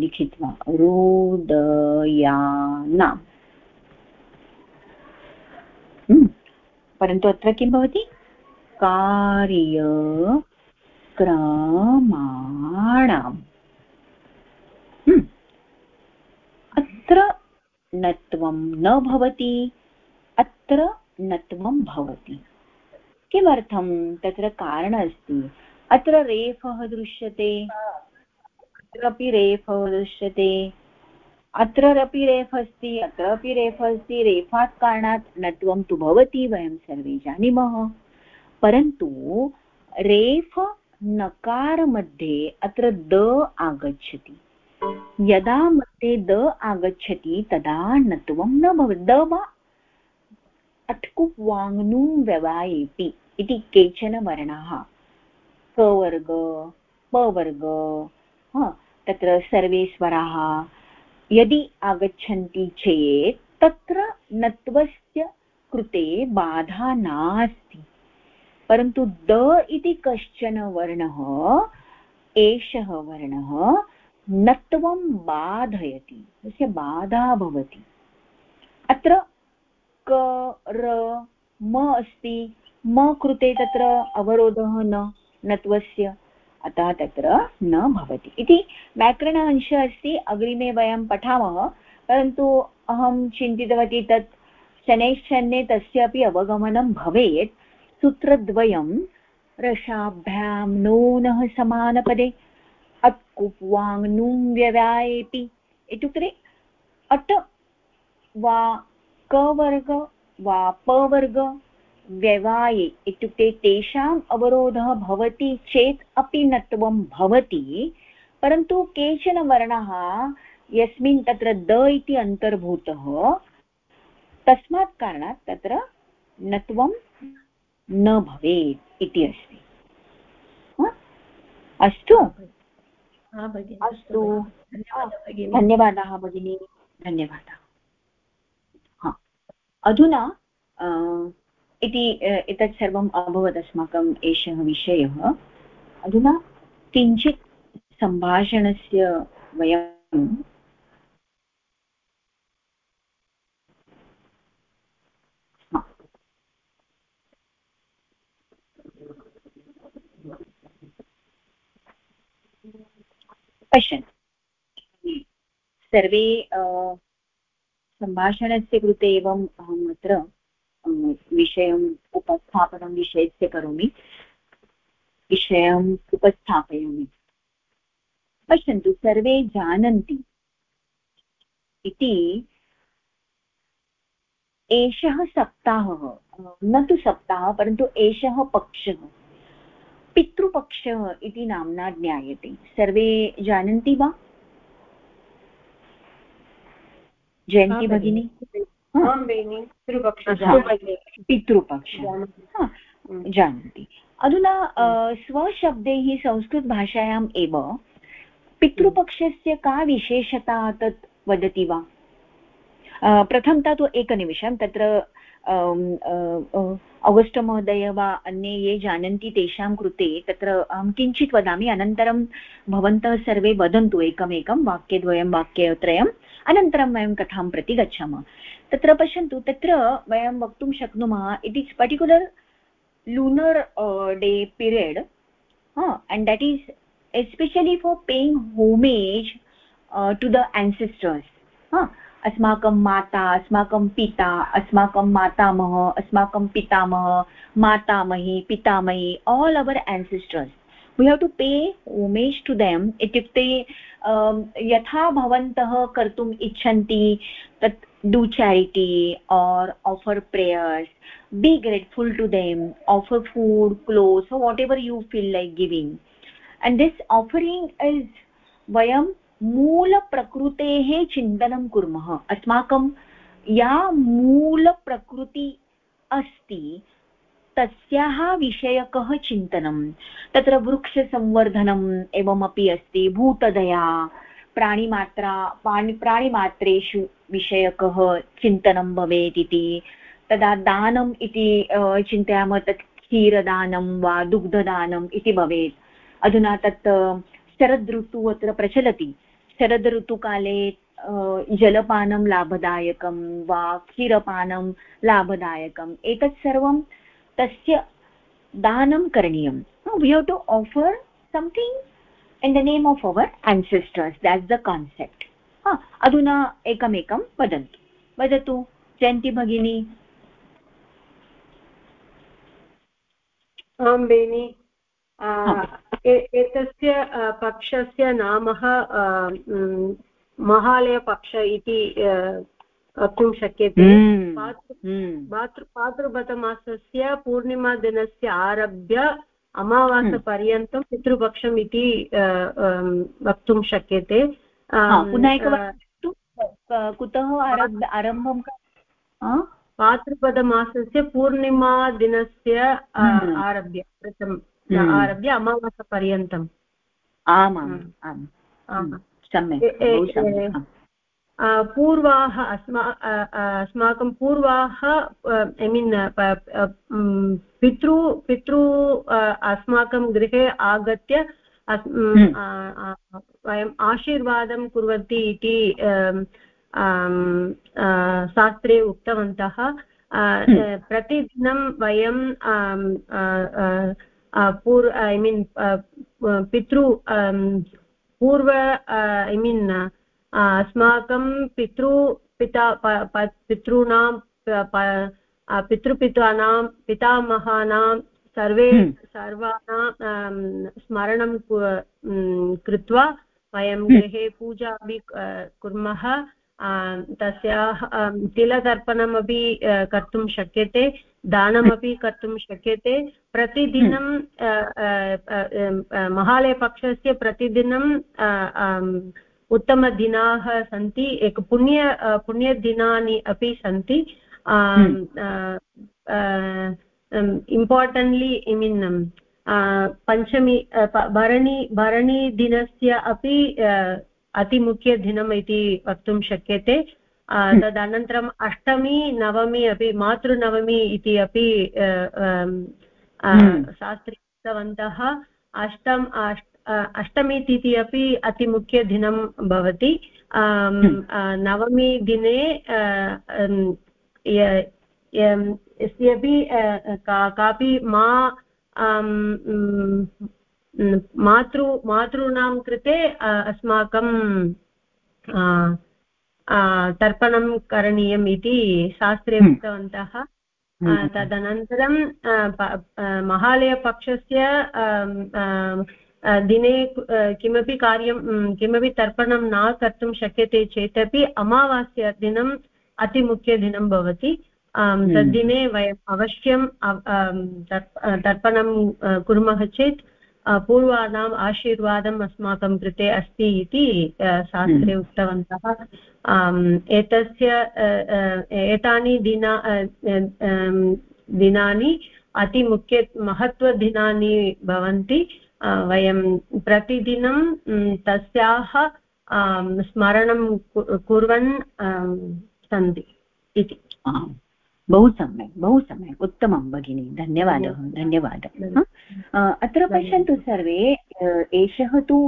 लिखित्वा रोदयानाम् हम्म, परन्तु अत्र किं भवति? कार्यक्रमाणाम् हम्म, अत्र नत्वं न भवति अत्र नत्वं भवति। किमर्थं? तत्र कारण अस्ति। अत्र रेफः दृश्यते। अत्रापि रेफः दृश्यते। अत्रापि रेफ् अस्ति अत्रापि रेफ् अस्ति, रेफात् कारणात् नत्वं तु भवति वयं सर्वे जानीमः। परन्तु रेफ नकारमध्ये अत्र द आगच्छति। यदा मध्ये द आगच्छति, तदा नत्वं न भवति। द वा अट्कुप् वाङ्नुं व्यवायेति इति केचन वर्णाः। कवर्ग पवर्ग तत्र सर्वे स्वराः यदि आगच्छन्ति चेत् तत्र नत्वस्य कृते बाधा नास्ति। परन्तु द इति कश्चन वर्णः, एषः वर्णः नत्वं बाधयति, तस्य बाधा भवति। अत्र क, र, म अस्ति। म कृते तत्र अवरोधः न, नत्वस्य। अतः तत्र न भवति। इति व्याकरण अंशः अस्ति, अग्रिमे वयं पठामः। परन्तु अहं चिन्तितवती तत् शनैश्चन्ये तस्यापि अवगमनं भवेत्। सूत्रद्वयं, रसाभ्यां नूनः समानपदे अट्कुप् वाङ् व्यवायेति इत्युक्ते अट, वा कवर्ग वा पवर्ग व्यवाये इत्युक्ते तेषाम् अवरोधः भवति चेत् अपि नत्वं भवति परन्तु केचन वर्णाः यस्मिन् तत्र द इति अन्तर्भूतः तस्मात् कारणात् तत्र नत्वं न भवेत् इति अस्ति। अस्तु? अस्तु। धन्यवादाः भगिनी। धन्यवादः अधुना इति एतत् सर्वम् अभवत् अस्माकम् एषः विषयः। अधुना किञ्चित् सम्भाषणस्य वयं पश्यन्तु। सर्वे सम्भाषणस्य कृते एवम् अहम् अत्र विषयम् उपस्थापनं विषयस्य करोमि। विषयम् उपस्थापयामि। पश्यन्तु सर्वे जानन्ति इति एषः सप्ताहः। न तु सप्ताहः परन्तु एषः पक्षः। पितृपक्षः इति नाम्ना ज्ञायते। सर्वे जानन्ति वा? जयन्ती भगिनी। पितृपक्ष। जानन्ति। अधुना स्वशब्दैः संस्कृतभाषायाम् एव पितृपक्षस्य का विशेषता तत् वदति वा? प्रथमतः तु एकनिमिषं तत्र अगस्ट् महोदय वा अन्ये ये जानन्ति तेषां कृते तत्र अहं किञ्चित् वदामि अनन्तरं भवन्तः सर्वे वदन्तु एकमेकं वाक्यद्वयं वाक्यत्रयम् अनन्तरं वयं कथां प्रति गच्छामः। तत्र पश्यन्तु, तत्र वयं वक्तुं शक्नुमः it is particular lunar day period and that is especially for paying homage to the ancestors अस्माकं माता, अस्माकं पिता, अस्माकं मातामह, अस्माकं पितामह, मातामही, पितामही, all our ancestors. We have to pay homage to them इत्युक्ते यथा भवन्तः कर्तुम् इच्छन्ति, तत् do charity or offer prayers be grateful to them offer food clothes or whatever you feel like giving and this offering is vayam मूलप्रकृतेः चिन्तनं कुर्मः अस्माकं या मूलप्रकृति अस्ति तस्याः विषयकः चिन्तनं तत्र वृक्षसंवर्धनम् एवमपि अस्ति भूतदया प्राणिमात्रा प्राणिमात्रेषु विषयकः चिन्तनं भवेत् इति। तदा दानम् इति चिन्तयामः तत् क्षीरदानं वा दुग्धदानम् इति भवेत्। अधुना तत् शरद् ऋतुः अत्र प्रचलति। शरद् ऋतुकाले जलपानं लाभदायकं वा क्षीरपानं लाभदायकम्, एतत् सर्वं तस्य दानं करणीयं we have to offer something in the name of our ancestors that's the concept अधुना एकमेकं वदन्तु। वदतु जयन्ति भगिनी। आं बेनि। एतस्य पक्षस्य नाम महालयपक्ष इति वक्तुं शक्यते। हम्म, हम्म। पातृ पातृपतमासस्य पूर्णिमादिनस्य आरभ्य अमावासपर्यन्तं हम्म। पितृपक्षम् इति वक्तुं शक्यते। पुनः एकवारं कुतः आरम्भं पातृपदमासस्य पूर्णिमादिनस्य आरभ्य प्रथम आरभ्य अमावासपर्यन्तम् आमाम् आम्। सम्यक् पूर्वाः अस्मा अस्माकं पूर्वाः ऐ मीन् पितृ पितृ अस्माकं गृहे आगत्य वयम् आशीर्वादं कुर्वन्ति इति शास्त्रे उक्तवन्तः। प्रतिदिनं वयं पूर् ऐ मीन् पितृ पूर्व ऐ मीन् अस्माकं पितृ पिता पितॄणां पितृपितानां पितामहानां सर्वे हम्म। सर्वाणां स्मरणं कृत्वा वयं हम्म। गृहे पूजा अपि कुर्मः तस्याः तिलतर्पणमपि कर्तुं शक्यते दानमपि कर्तुं शक्यते प्रतिदिनं महालयपक्षस्य प्रतिदिनं उत्तमदिनाः सन्ति एक पुण्य पुण्यदिनानि अपि सन्ति इम्पार्टेण्ट्लि ऐ मीन् पञ्चमी भरणी भरणीदिनस्य अपि अतिमुख्यदिनम् इति वक्तुं शक्यते हम्म। तदनन्तरम् अष्टमी नवमी अपि मातृनवमी इति अपि हम्म। शास्त्रे उक्तवन्तः अष्टम् अष्टमी तिथि अपि अतिमुख्यदिनं भवति हम्म। नवमी दिने यस्यपि कापि मा मातृ मातॄणां कृते अस्माकं तर्पणं करणीयम् इति शास्त्रे। उक्तवन्तः। तदनन्तरं महालयपक्षस्य दिने किमपि कार्यं किमपि तर्पणं न कर्तुं शक्यते चेदपि अमावास्यदिनम् अतिमुख्यदिनं भवति हम्म। तद्दिने वयम् अवश्यं तर्पणं कुर्मः चेत् पूर्वाणाम् आशीर्वादम् अस्माकं कृते अस्ति इति शास्त्रे हम्म। उक्तवन्तः एतस्य एतानि दिना दिनानि अतिमुख्य महत्त्वदिनानि भवन्ति वयं प्रतिदिनं तस्याः स्मरणं कुर्वन् सन्ति इति। बहु सम्यक् बहु सम्यक्। उत्तमं भगिनी। धन्यवादः धन्यवादः। अत्र पश्यन्तु सर्वे एषः तु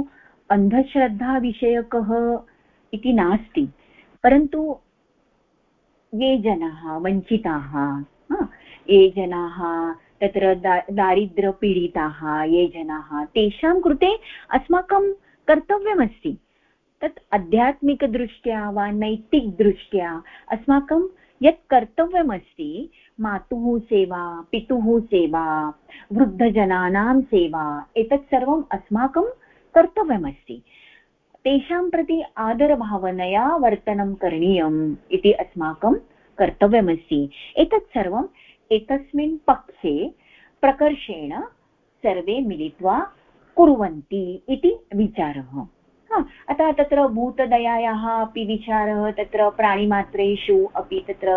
अन्धश्रद्धाविषयकः इति नास्ति। परन्तु ये जनाः वञ्चिताः ये जनाः तत्र दा, दारिद्र्यपीडिताः, ये जनाः, तेषां कृते अस्माकं कर्तव्यमस्ति। तत् आध्यात्मिकदृष्ट्या वा नैतिकदृष्ट्या अस्माकं यत् कर्तव्यमस्ति, मातुः सेवा, पितुः सेवा, वृद्धजनानां सेवा, एतत् सर्वम् अस्माकं कर्तव्यमस्ति। तेषां प्रति आदरभावनया वर्तनं करणीयम् इति अस्माकं कर्तव्यमस्ति। एतत् सर्वम् एकस्मिन् पक्षे प्रकर्षेण सर्वे मिलित्वा कुर्वन्ति इति विचारः। अतः तत्र भूतदयायाः अपि विचारः, तत्र प्राणिमात्रेषु अपि तत्र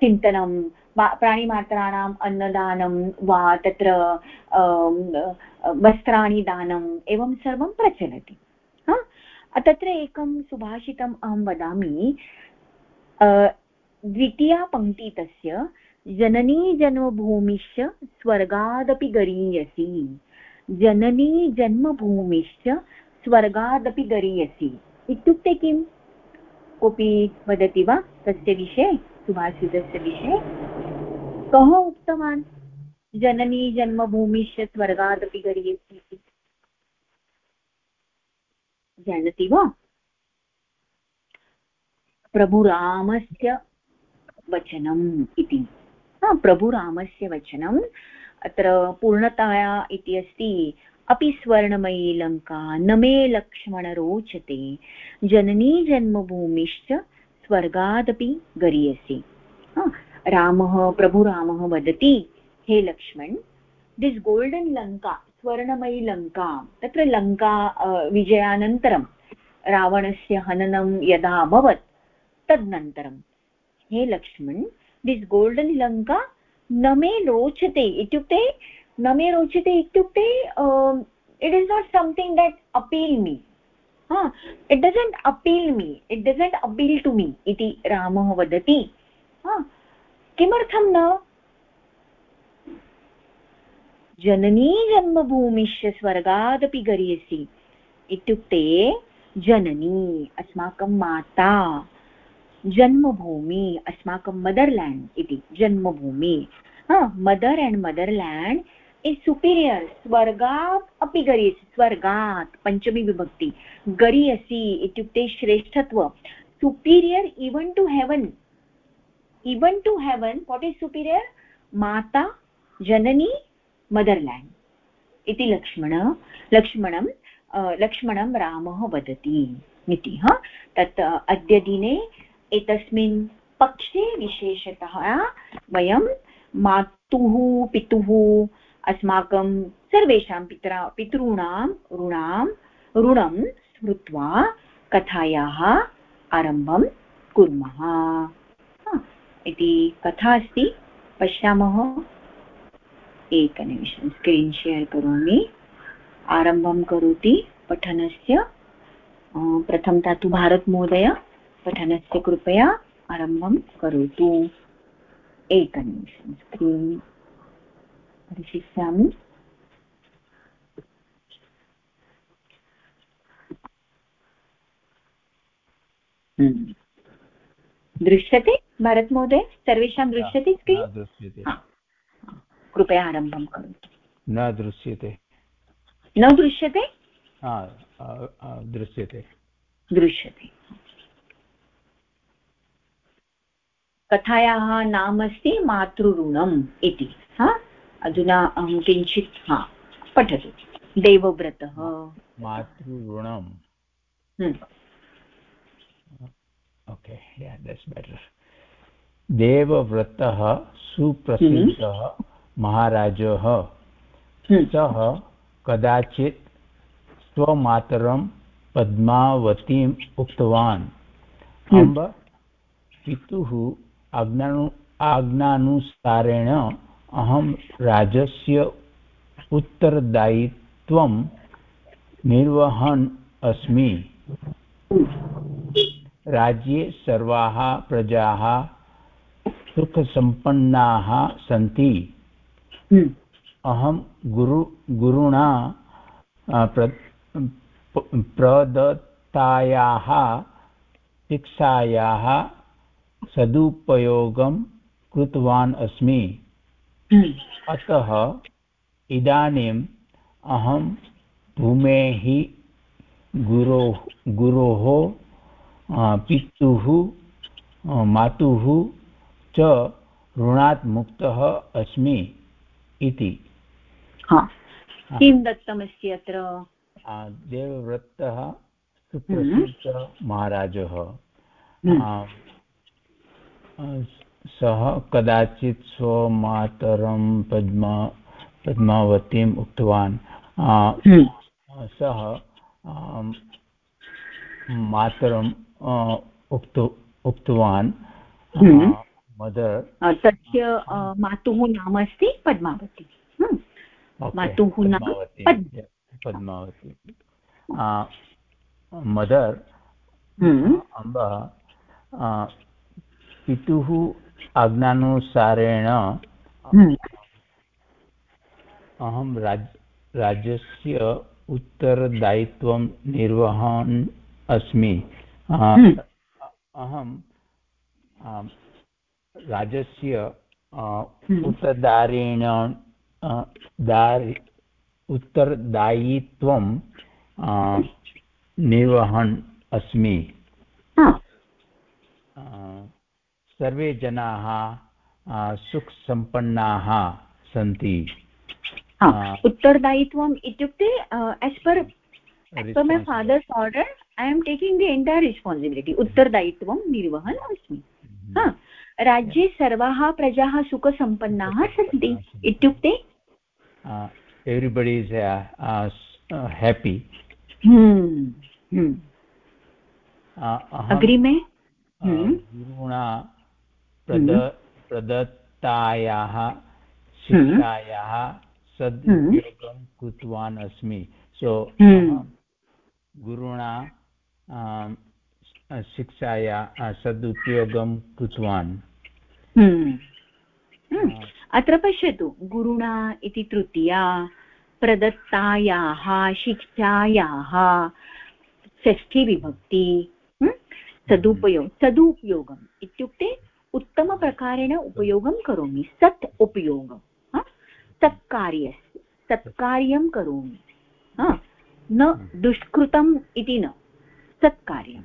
चिन्तनं प्राणिमात्राणाम् अन्नदानं वा तत्र वस्त्राणि दानम् एवं सर्वं प्रचलति। तत्र एकं सुभाषितम् अहं वदामि द्वितीया पङ्क्ति तस्य जननी जन्मभूमिश्च स्वर्गादपि गरीयसी। जननी जन्मभूमिश्च स्वर्गादपि गरीयसी। इत्युक्ते किम्? कोऽपि वदति वा तस्य विषये? सुभाषितस्य विषये? कः उक्तवान्? जननी जन्मभूमिश्च स्वर्गादपि गरीयसी इति। जानाति वा? प्रभुरामस्य वचनम् इति। प्रभुरामस्य वचनम्, अत्र पूर्णतया इति अस्ति, अपि स्वर्णमयी लङ्का, न मे लक्ष्मण रोचते, जननी जन्मभूमिश्च स्वर्गादपि गरीयसी। रामः, प्रभुरामः वदति, हे लक्ष्मण दिस् गोल्डन् लङ्का, स्वर्णमयी लङ्का, तत्र लङ्का विजयानन्तरं, रावणस्य हननं यदा अभवत्, तदनन्तरं, हे लक्ष्मण दिस् गोल्डन् लङ्का न मे रोचते इत्युक्ते न मे रोचते इत्युक्ते it is not something that appeal me it doesn't appeal me it doesn't appeal to me इति रामः वदति किमर्थं न जननी जन्मभूमिश्च स्वर्गादपि गरीयसि इत्युक्ते जननी अस्माकं माता जन्मभूमि, अस्माकं मदर्लेण्ड् इति, जन्मभूमि. Mother and motherland is superior स्वर्गात् अपि गरीयसि स्वर्गात् पञ्चमी विभक्ति. गरीयसि इत्युक्ते श्रेष्ठत्व. Superior even to heaven even to heaven what is superior माता, जननी मदर्लेण्ड् इति लक्ष्मण, लक्ष्मणं लक्ष्मणं रामः वदति. इति, हा? तत्, अद्य दिने एतस्मिन् पक्षे विशेषतः वयं मातुः, पितुः, अस्माकं सर्वेषां पितरा, पितॄणां ऋणां, ऋणं स्मृत्वा कथायाः आरम्भं कुर्मः। इति कथा अस्ति। पश्यामः। एकनिमिषं स्क्रीन् शेर् करोमि। आरम्भं करोति पठनस्य। प्रथमता तु भारतमहोदय। पठनस्य कृपया आरम्भं करोतु। एकनिमिषं स्क्रीन् परिशिष्यामि। हम्म। दृश्यते? भरत महोदय सर्वेषां दृश्यते स्क्रीन् कृपया आरम्भं करोतु। न दृश्यते। न दृश्यते? दृश्यते। दृश्यते। कथायाः नाम अस्ति मातृऋणम् इति। हा? अधुना अहं किञ्चित् हा पठतु। देवव्रतः। मातृऋणम्। ओके बेटर् देवव्रतः सुप्रसिद्धः महाराजः। हम्म। सः कदाचित् स्वमातरं पद्मावतीम् उक्तवान्। हम्म। अम्ब पितुः आज्ञानु आज्ञानुसारेण अहं राज्यस्य उत्तरदायित्वं निर्वहन् अस्मि राज्ये सर्वाः प्रजाः सुखसम्पन्नाः सन्ति हम्म। अहं गुरु गुरुणा प्र प्रदत्तायाः शिक्षायाः सदुपयोगं कृतवान् अस्मि। अतः इदानीम् अहं भूमेः गुरोः गुरोः पितुः मातुः च ऋणात् मुक्तः अस्मि इति। किं दत्तमस्ति अत्र? देवव्रतः सुप्रसिद्धः महाराजः सः कदाचित् स्वमातरं पद्मा पद्मावतीम् उक्तवान्। सः मातरम् उक्त उक्तवान्। मदर्। तस्य मातुः नाम अस्ति पद्मावती। मातुः नाम पद्मावती। मदर् अम्ब पितुः आज्ञानुसारेण अहं राज राज्यस्य उत्तरदायित्वं निर्वहन् अस्मि। अहं राज्यस्य उत्तरदारेण दारि उत्तरदायित्वं निर्वहन् अस्मि। सर्वे जनाः सुखसम्पन्नाः सन्ति। उत्तरदायित्वम् इत्युक्ते as per as my father's order I am taking the entire responsibility उत्तरदायित्वं निर्वहन् अस्मि। राज्ये सर्वाः प्रजाः सुखसम्पन्नाः सन्ति इत्युक्ते? एव्रिबडि इस् हेपि अग्रिमे? गुरुणा प्रद प्रदत्तायाः शिक्षायाः सदुपयोगं कृतवान् अस्मि. सो गुरुणा शिक्षाया सदुपयोगं कृतवान्. अत्र पश्यतु गुरुणा इति तृतीया प्रदत्तायाः शिक्षायाः षष्ठीविभक्ति सदुपयोग सदुपयोगम् इत्युक्ते उत्तमप्रकारेण उपयोगं करोमि सत् उपयोगं सत्कार्यस्य सत्कार्यं करोमि न दुष्कृतम् इति न सत्कार्यं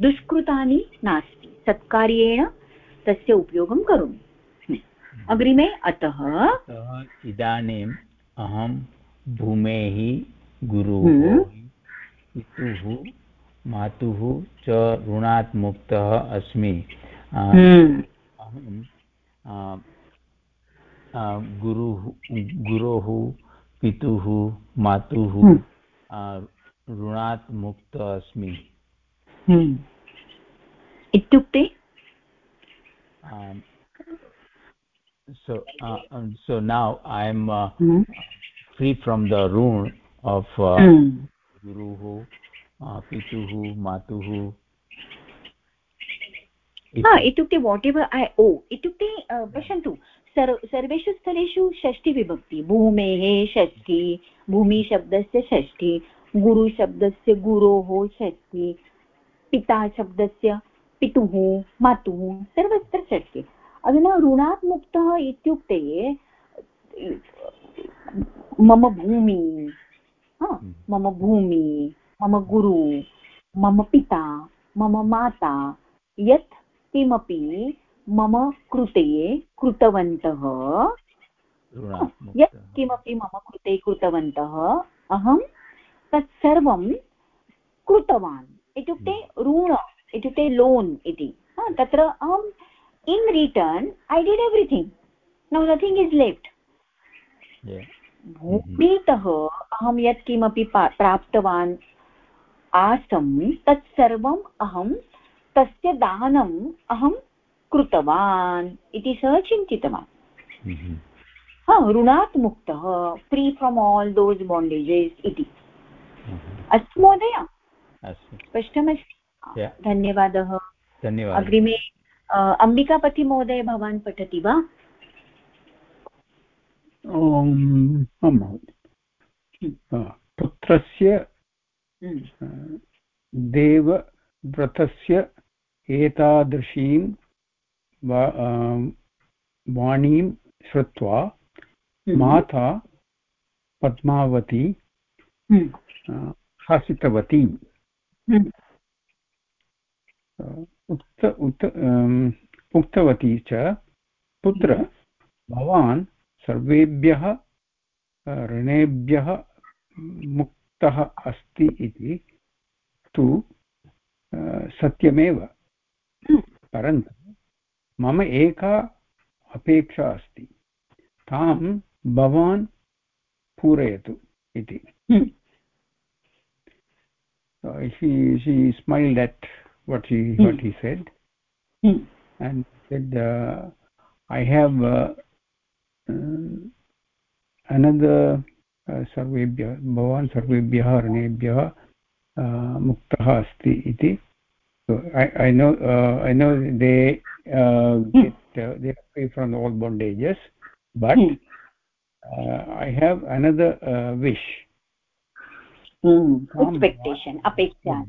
दुष्कृतानि नास्ति सत्कार्येण तस्य उपयोगं करोमि। अग्रिमे अतः इदानीम् अहं भूमेः गुरुः हम्म। पितुः मातुः च ऋणात् मुक्तः अस्मि। हम्म। अहं गुरुः गुरोः पितुः मातुः हम्म। ऋणात् मुक्तः अस्मि हम्म। इत्युक्ते so uh, um, so now i am uh, mm. free from the rule of uh, mm. guruh पितुः मातुः इत्युक्ते वाट् एवर् ऐ ओ इत्युक्ते पश्यन्तु सर् सर्वेषु स्थलेषु षष्टिविभक्ति भूमेः षष्ठी भूमिशब्दस्य षष्ठी गुरुशब्दस्य गुरोः षष्ठी पिता शब्दस्य पितुः मातुः सर्वत्र षष्ठी अधुना ऋणात् मुक्तः इत्युक्ते मम भूमि हम्म। मम भूमि मम गुरु मम पिता मम माता यत् किमपि मम कृते कृतवन्तः? यत् किमपि मम कृते कृतवन्तः अहं तत्सर्वं कृतवान्। इत्युक्ते ऋण इत्युक्ते लोन् इति। तत्र अहम् in return I did everything now nothing is left भूमितः अहं यत् किमपि प्राप्तवान् आसं तत्सर्वम् अहं तस्य दानम् अहं कृतवान् इति सः चिन्तितवान्। हा ऋणात् मुक्तः free from all those bondages इति। अस्तु महोदय। स्पष्टमस्ति? धन्यवादः। धन्यवादः। अग्रिमे अम्बिकापतिमहोदय भवान् पठति वा? पुत्रस्य हम्म। देवव्रतस्य एतादृशीं वाणीं श्रुत्वा हम्म। माता पद्मावती हम्म। हसितवती उक्त उत उक्तवती च पुत्र भवान् सर्वेभ्यः ऋणेभ्यः मुक्तः अस्ति इति तु सत्यमेव परन्तु मम एका अपेक्षा अस्ति। तां भवान् पूरयतु इति। स्मैल्ड् at what what he said and said I have another सर्वेभ्यः भवान् सर्वेभ्यः अरणेभ्यः मुक्तः अस्ति इति I know uh, I know they uh, get uh, they are free from all bondages but mm. I have another wish mm. expectation apeksha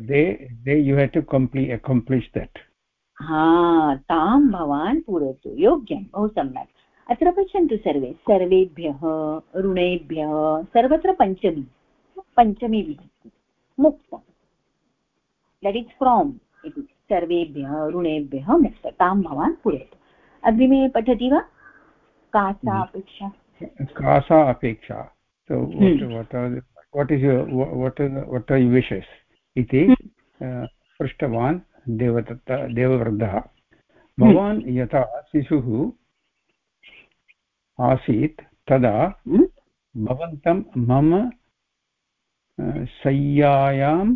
they they you have to complete accomplish that हा तां भवान् पूरयतु योग्यं बहु सम्यक् अत्र पश्यन्तु सर्वे सर्वेभ्यः ऋणेभ्यः सर्वत्र पञ्चमी पञ्चमी विभक्ति मुक्त दट् इस् फ्रोम् इति सर्वेभ्यः ऋणेभ्यः मुक्त तां भवान् पूरयतु। अग्रिमे पठति वा? का सा हम्म। अपेक्षा। का सा अपेक्षा वट् इस् वट् आर् विशेस् इति हम्म। पृष्टवान् देवदत्त देववृद्धः। भवान् यथा शिशुः आसीत् तदा भवन्तं मम शय्यायां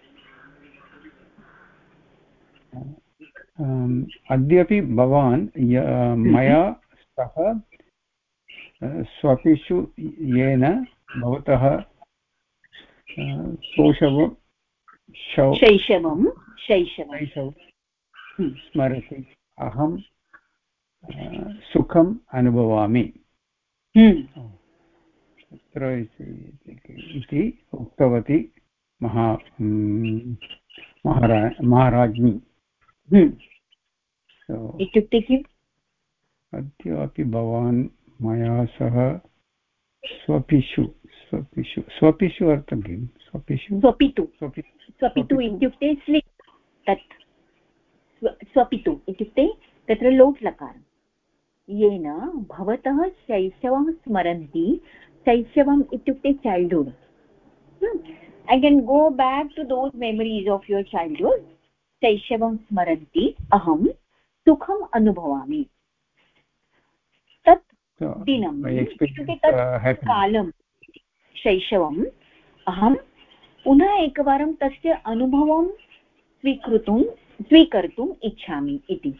अद्यापि भवान् मया सह स्वपिषु येन भवतः शोषवं शैशवं शैशवं स्मरति अहं सुखम् अनुभवामि हम्म। तत्र इति उक्तवती महा हम्म, महारा महाराज्ञी हम्म। इत्युक्ते किम्? अद्यापि भवान् मया सह स्वपिषु स्वपिषु स्वपिषु अर्थं किं स्वपिषु स्वपितु। स्वपितु। इत्युक्ते स्लिप् तत्। स्वपितु इत्युक्ते तत्र लोट् लकारम् येन भवतः शैशवं स्मरन्ति। शैशवम् इत्युक्ते childhood I can go back to those memories of your childhood शैशवं स्मरन्ति अहं सुखम् अनुभवामि। तत् दिनम् इत्युक्ते तत् कालं शैशवम् अहं पुनः एकवारं तस्य अनुभवं स्वीकृतुं स्वीकर्तुम् इच्छामि इति।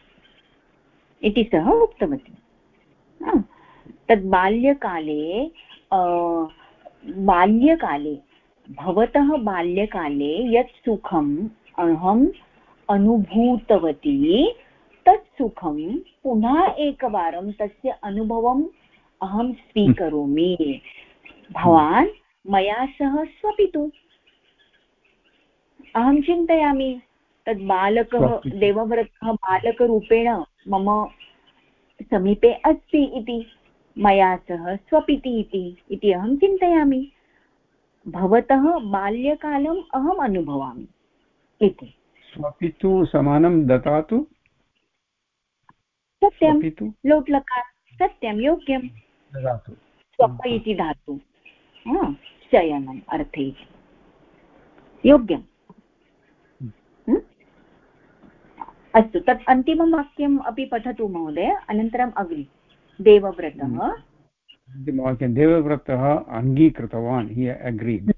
इति सः उक्तवती। तद् बाल्यकाले बाल्यकाले भवतः बाल्यकाले यत् सुखम् अहम् अनुभूतवती तत् सुखं पुनः एकवारं तस्य अनुभवम् अहं स्वीकरोमि। भवान् मया सह स्वपितु। अहं चिन्तयामि तद् बालकः देवव्रतः बालकरूपेण मम समीपे अस्ति इति मया सह स्वपिति इति इति अहं चिन्तयामि। भवतः बाल्यकालम् अहम् अनुभवामि। इति। स्वपितु समानं ददातु सत्यं। लोट्लकार सत्यं योग्यं। ददातु। स्वप इति धातु। शयनम् अर्थे। योग्यं। अस्तु तत् अन्तिमं वाक्यम् अपि पठतु महोदय अनन्तरम् अग्रि देवव्रतः। अन्तिमवाक्यं देवव्रतः अङ्गीकृतवान् हि अग्रीड्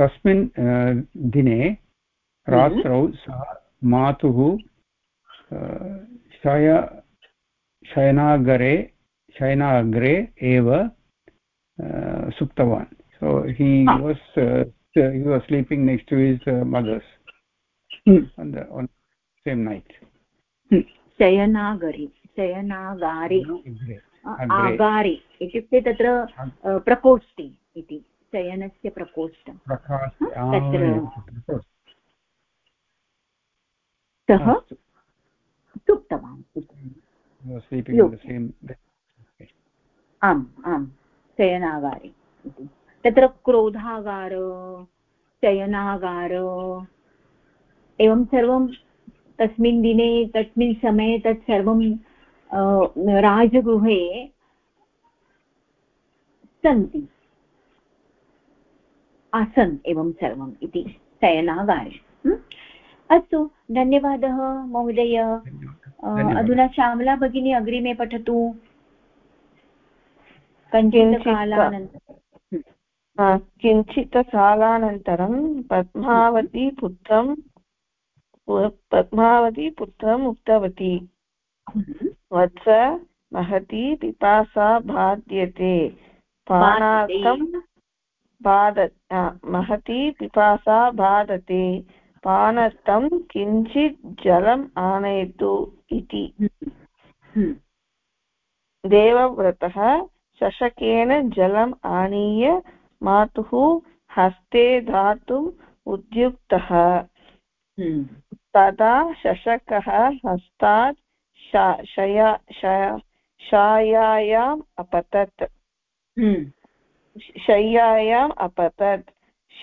तस्मिन् दिने रात्रौ सः मातुः शय शयनागरे शयनाग्रे एव सुप्तवान्. So he. Was he was sleeping next to his uh, mother's hmm. on the on same night. शयनागरे शयनागारे आगारे इत्युक्ते तत्र प्रकोष्ठे इति। शयनस्य प्रकोष्ठ तत्र सः सुप्तवान् आम् आम् शयनागारे तत्र क्रोधागार शयनागार एवं सर्वं तस्मिन् दिने तस्मिन् समये तत् सर्वं राजगृहे सन्ति आसन् एवं सर्वम् इति शयनागारे। अस्तु धन्यवादः महोदय। अधुना श्यामला भगिनी अग्रिमे पठतु। कञ्चित् कालानन्तरं किञ्चित् कालानन्तरं पद्मावती पुत्रं पद्मावती पुत्रम् उक्तवती। वत्स महती पिपासा बाध्यते। पानार्थं बाध महती पिपासा बाधते। पानार्थं किञ्चित् जलम् आनयतु इति। देवव्रतः चषकेन जलम् आनीय मातुः हस्ते दातुम् उद्युक्तः। तदा शशकः हस्तात् शया शायायाम् अपतत्। शय्यायाम् अपतत्।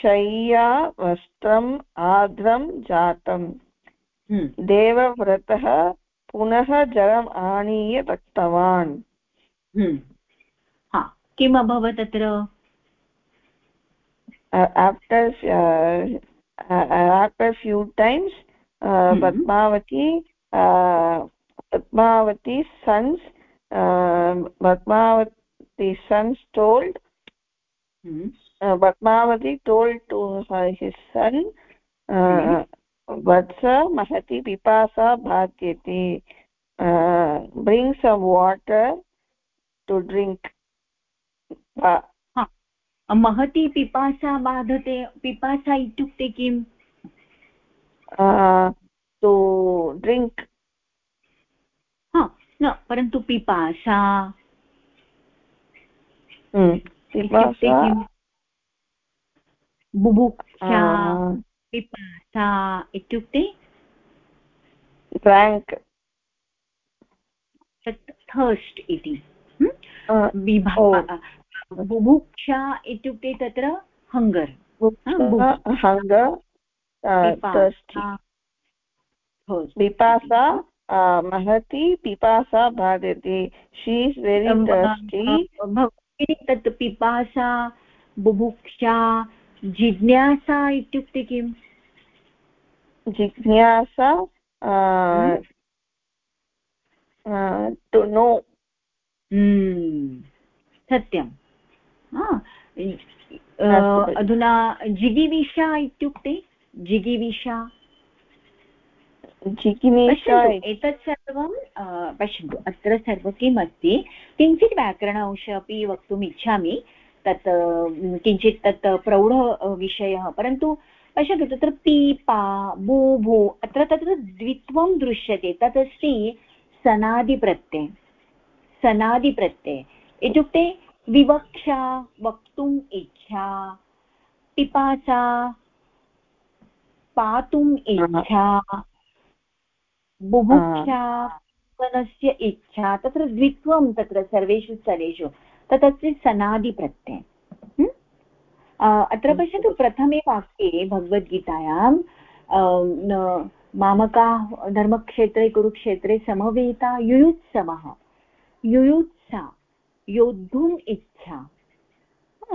शय्या वस्त्रम् आर्द्रं जातम्। हम्म। देवव्रतः पुनः जलम् आनीय दत्तवान्। हम्म। किम् अभवत् तत्र after after few times Padmavati Padmavati sons Padmavati sons told Padmavati told to his son वत्स महती पिपासा बाध्यते bring some water to drink महती पिपासा बाधते पिपासा इत्युक्ते किम् टु ड्रिङ्क् न परन्तु पिपासा बुभुक्षा पिपासा इत्युक्ते ड्राङ्क् तत् थर्स्ट् इति बुभुक्षा इत्युक्ते तत्र हङ्गर् हङ्गर् पिपासा महती पिपासा बाधते शी इस् वेरि तत् पिपासा बुभुक्षा जिज्ञासा इत्युक्ते किम्? जिज्ञासा टु नो। सत्यं अधुना जिगिविषा इत्युक्ते जिगिविषा। एतत् सर्वं पश्यन्तु अत्र सर्वं किम् अस्ति किञ्चित् व्याकरण अंश अपि वक्तुम् इच्छामि तत् किञ्चित् तत् प्रौढविषयः परन्तु पश्यतु तत्र पी पा भू भू अत्र तत्र द्वित्वं दृश्यते तत् अस्ति सनादिप्रत्यय। सनादिप्रत्यय इत्युक्ते विवक्षा वक्तुम् इच्छा पिपासा पातुम् इच्छा बुभुक्षापनस्य इच्छा तत्र द्वित्वं तत्र सर्वेषु स्थलेषु तत् अस्ति सनादिप्रत्यय अत्र पश्यतु प्रथमे वाक्ये भगवद्गीतायां मामकाः धर्मक्षेत्रे कुरुक्षेत्रे समवेता युयुत्सवः युयुत्सा योद्धुम् इच्छा।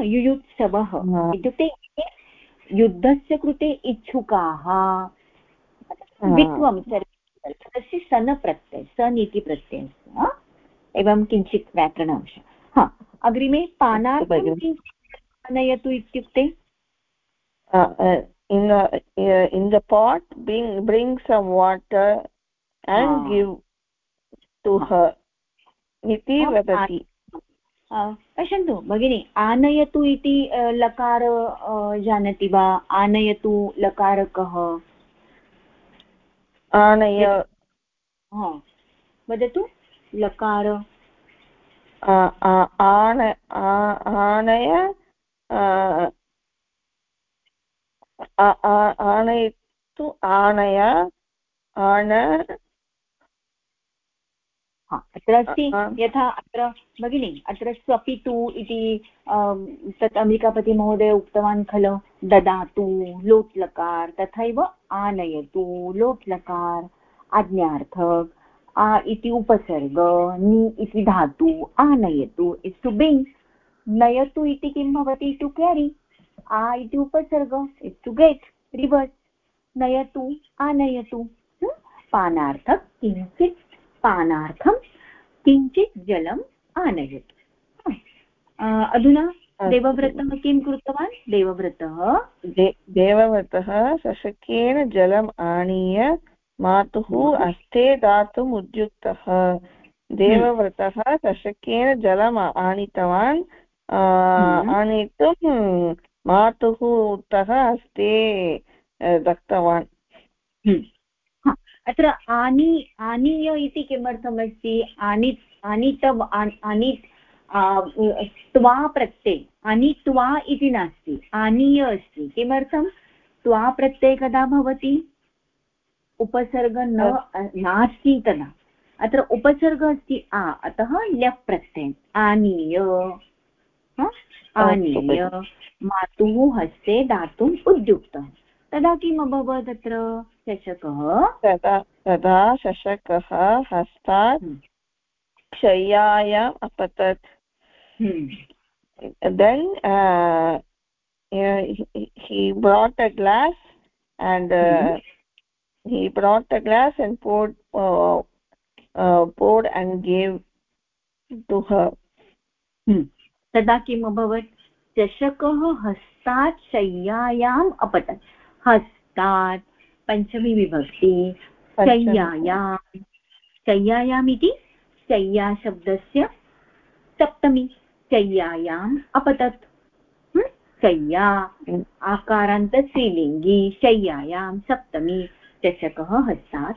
युयुत्सवः इत्युक्ते युद्धस्य कृते इच्छुकाः। द्वित्वं सर्वे तस्य सन प्रत्यय सन् इति प्रत्ययः एवं किञ्चित् व्याकरणांश हा अग्रिमे पानार्थं आनयतु इत्युक्ते? in uh, in the pot bring bring some water and give to her. इति वदति। पश्यन्तु भगिनि आनयतु इति लकार जानाति वा? आनयतु लकार कः आनय वदतु लकार। आनय आनयतु आनय आन अत्र अस्ति यथा अत्र भगिनि अत्र स्वपितु इति तत् अम्बिकापतिमहोदय उक्तवान् खलु ददातु लोट् लकार तथैव आनयतु लोट् लकार आज्ञार्थक आ इति उपसर्ग नि इति धातु आनयतु इस् टु बिङ् नयतु इति किं भवति टु केरि आ इति उपसर्ग इस् टु गेट् रिवर्स् नयतु आनयतु पानार्थक किञ्चित् पानार्थं किञ्चित् जलम् आनयतु। अधुना देवव्रतः किं कृतवान्? देवव्रतः? देवव्रतः शशकेन जलम् आनीय मातुः अस्थे दातुम् उद्युक्तः। देवव्रतः चषकेन जलम् आनीतवान्। हम्म। आनेतुं मातुः तः अस्ते दत्तवान्। हम्म। अत्र आनी आनीय इति किमर्थमस्ति? आनि आनीत आनी त्वा प्रत्यय। आनीत्वा इति नास्ति आनीय अस्ति। किमर्थं? त्वा प्रत्यय कदा भवति? उपसर्ग न नास्ति तदा। अत्र उपसर्ग अस्ति आ अतः ल्यप् प्रत्यय आनीय आनीय मातुः हस्ते दातुम् उद्युक्तः। तदा किम् अभवत् अत्र शशकः। तदा तदा शशकः हस्तात् हम्म। क्षय्याय अपतत्। Then he brought a glass and he brought a glass and poured poured and gave to ह तदा किम् अभवत् चषकः हस्तात् शय्यायाम् अपतत्। हस्तात् पञ्चमी विभक्ति शय्यायां शय्यायाम् इति शय्याशब्दस्य सप्तमी। शय्यायाम् अपतत्। शय्या आकारान्त श्रीलिङ्गी शय्यायां सप्तमी। चषकः हस्तात्।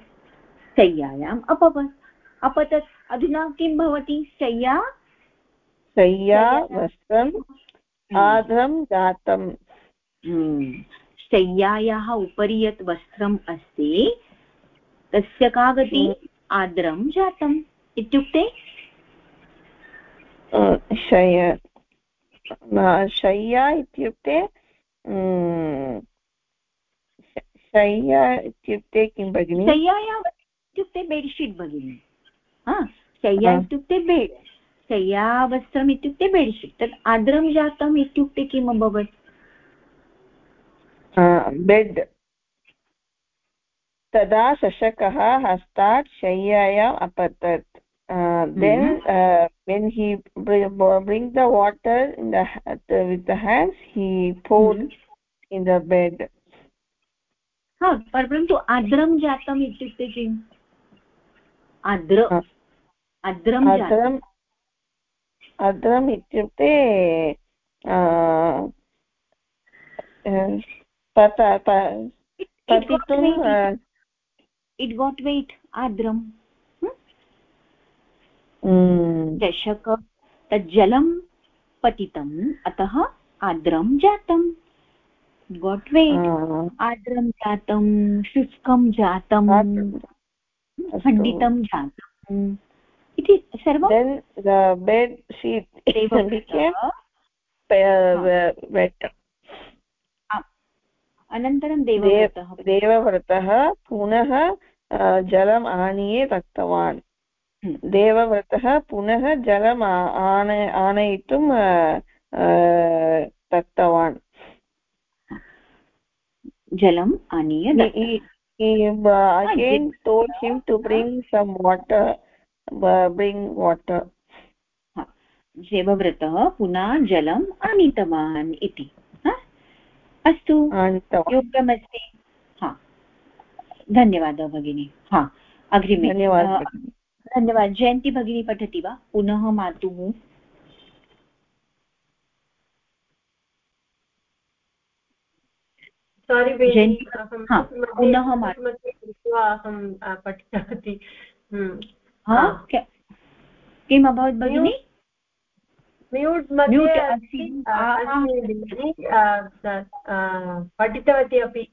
शय्यायाम् अपवत्। अपतत्। अधुना किं भवति? शय्या शय्या वस्त्रम् आर्द्रं जातम्। शय्यायाः उपरि यत् वस्त्रम् अस्ति तस्य का गति आर्द्रं जातम्। इत्युक्ते? शय्या शय्या इत्युक्ते शय्या इत्युक्ते किं भगिनि? शय्याया इत्युक्ते बेड्शीट् भगिनि। शय्या इत्युक्ते बेड् शय्यावस्त्रम् इत्युक्ते बेड्शीट् तत् आर्द्रं जातम् इत्युक्ते किम् अभवत् बेड्. तदा शशकः हस्तात् शय्यायाम् अपतत्. Then when he bring the water in the with the hands he poured mm -hmm. in the bed. हा परन्तु आर्द्रं जातम् इत्युक्ते किम्? आर्द्र आर्द्रम् आर्द्रम् आर्द्रम् इत्युक्ते पतितुं इट् गोट् वेट् आर्द्रम् चषक तत् जलं पतितम् अतः आर्द्रं जातम् गोट् वेट् आर्द्रं जातं शुष्कं जातं खण्डितं जातम् इति सर्वं बेड् शीट् वेट् अनन्तरं देवव्रतः देवव्रतः पुनः जलम् आनीय हम्म। देवव्रतः पुनः जलम् आनय आनयितुं दत्तवान् जलम् आनीय again told him to bring some water bring water देवव्रतः पुनः जलम् आनीतवान् इति। अस्तु। योग्यमस्ति। हा। धन्यवादः भगिनी। हा अग्रिमे धन्यवादः धन्यवादः। जयन्ती भगिनी पठति वा? पुनः मातुः। पुनः अहं पठितवती किम् अभवत् भगिनि? म्यूट् मध्ये पठितवती अपि.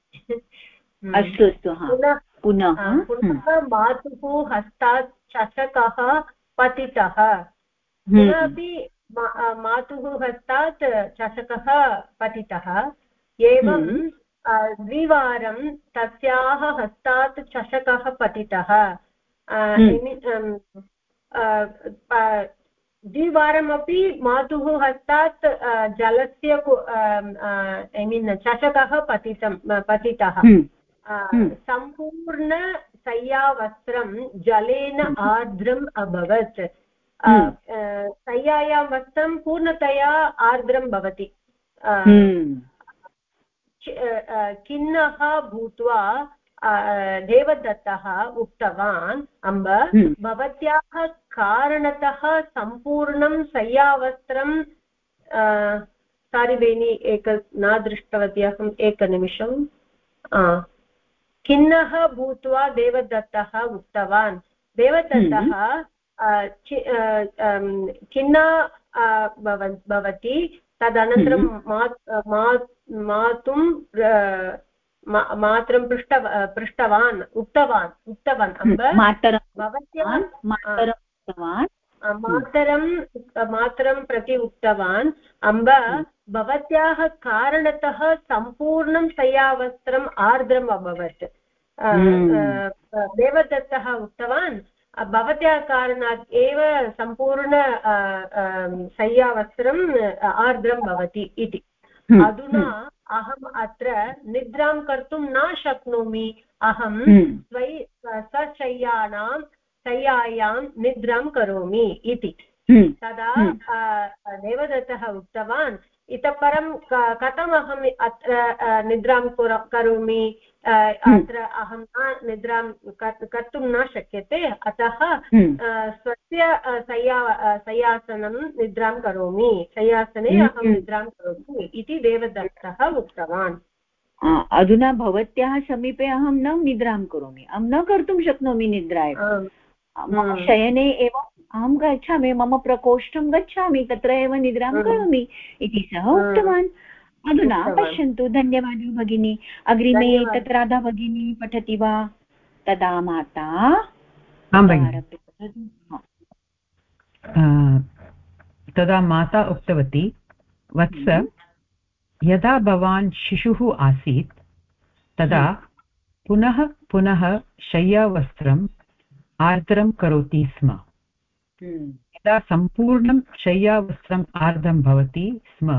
अस्तु अस्तु पुनः पुनः मातुः हस्तात् चषकः पतितः पुनरपि मातुः हस्तात् चषकः पतितः एवं द्विवारं तस्याः हस्तात् चषकः पतितः द्विवारमपि मातुः हस्तात् जलस्य ऐ मीन् चषकः पतितं पतितः। सम्पूर्णशय्यावस्त्रं जलेन आर्द्रम् अभवत्। शय्यायां वस्त्रं पूर्णतया आर्द्रं भवति। खिन्नः भूत्वा देवदत्तः उक्तवान् अम्ब। भवत्याः कारणतः सम्पूर्णं शय्यावस्त्रं सारि बेनि एक न दृष्टवती अहम् एकनिमिषम् खिन्नः भूत्वा देवदत्तः उक्तवान् देवदत्तः। खिन्ना भवति तदनन्तरं। मातुं मातरं पृष्ट पृष्टवान् उक्तवान् उक्तवान् अम्ब? भवत्याः मातरं मातरं प्रति उक्तवान् अम्ब? भवत्याः कारणतः सम्पूर्णं शय्यावस्त्रम् आर्द्रम् अभवत्। देवदत्तः उक्तवान् भवत्याः कारणात् एव सम्पूर्ण शय्यावस्त्रम् आर्द्रं भवति इति। हम्म, अधुना हम्म। अहम् अत्र निद्रां कर्तुं न शक्नोमि अहं हम्म। स्वै स्वशय्यानां शय्यायां निद्रां करोमि इति हम्म। तदा हम्म। देवदत्तः उक्तवान् इतः परं कथम् अहम् अत्र निद्रां करोमि अत्र अहं न निद्रां कर्तुं न शक्यते अतः स्वस्य शय्या शय्यासनं निद्रां करोमि शय्यासने अहं निद्रां करोमि इति देवदत्तः उक्तवान्। अधुना भवत्याः समीपे अहं न निद्रां करोमि अहं न कर्तुं शक्नोमि निद्रा शयने एव अहं गच्छामि मम प्रकोष्ठं गच्छामि तत्र एव निद्रां करोमि इति सः उक्तवान्। अधुना पश्यन्तु धन्यवादः भगिनी। अग्रिमे तत्र राधा भगिनी पठति वा? तदा माता तदा माता उक्तवती वत्स हम्म। यदा भवान् शिशुः आसीत् तदा हम्म। पुनः पुनः शय्यावस्त्रम् आर्द्रं करोति स्म। यदा सम्पूर्णं शय्यावस्त्रम् आर्द्रं भवति स्म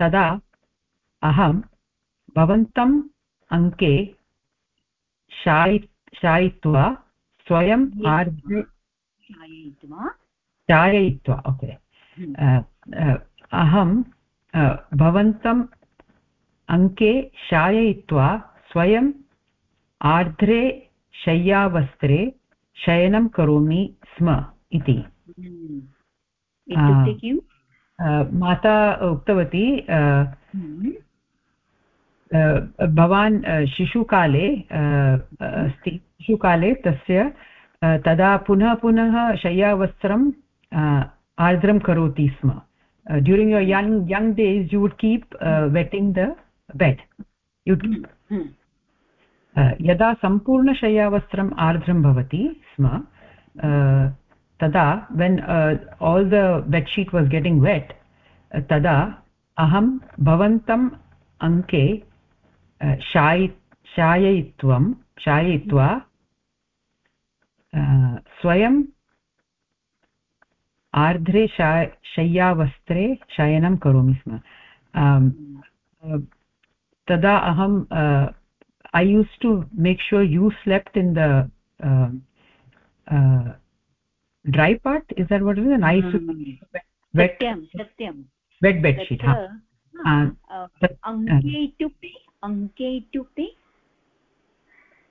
तदा अहं भवन्तम् अङ्के शायि शायित्वा स्वयम् आर्द्रे चाययित्वा ओके। अहं भवन्तम् अङ्के शाययित्वा स्वयम् आर्द्रे शय्यावस्त्रे शयनं करोमि स्म इति। इत्युक्ते किम्? माता उक्तवती हम्म। भवान् शिशुकाले अस्ति शिशुकाले तस्य तदा पुनः पुनः शय्यावस्त्रम् आर्द्रं करोति स्म। During your young young days you would keep wetting the bed युड् यदा सम्पूर्णशय्यावस्त्रम् आर्द्रं भवति स्म तदा when all the bedsheet was getting wet तदा अहं भवन्तम् अङ्के शायि शाययित्वं शाययित्वा स्वयं आर्द्रे शा शय्यावस्त्रे शयनं करोमि स्म तदा अहं i used to make sure you slept in the dry part is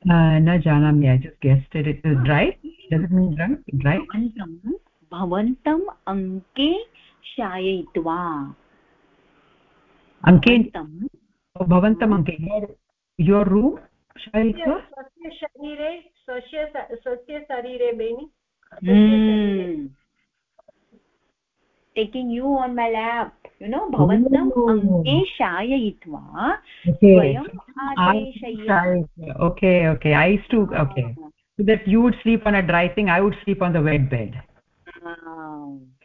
न जानामि भवन्तम् अङ्के शाययित्वा अङ्के भवन्तम् अङ्के युवर् रूम् शरीरे स्वस्य स्वस्य शरीरे बेनि taking you on my lap you know भवन्तम् अङ्के शाययित्वा okay okay I too okay so that you would sleep on a dry thing i would sleep on the wet bed.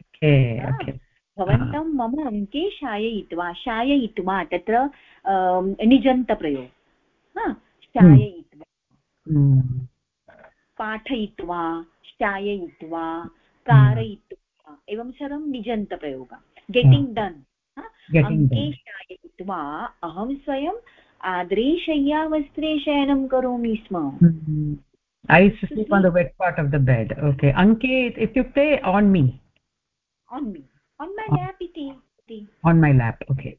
Okay okay. भवन्तं मम अङ्के शाययित्वा शाययित्वा तत्र निजन्तप्रयोग शाययित्वा पाठयित्वा निश्चाययित्वा कारयित्वा एवं सर्वं निजन्तप्रयोग। गेटिङ्ग् डन् अङ्केष्टाययित्वा अहं स्वयम् आद्रेशय्या वस्त्रे शयनं करोमि स्म। इत्युक्ते on me on me on my लेप् इति आन् मै लेप् ओके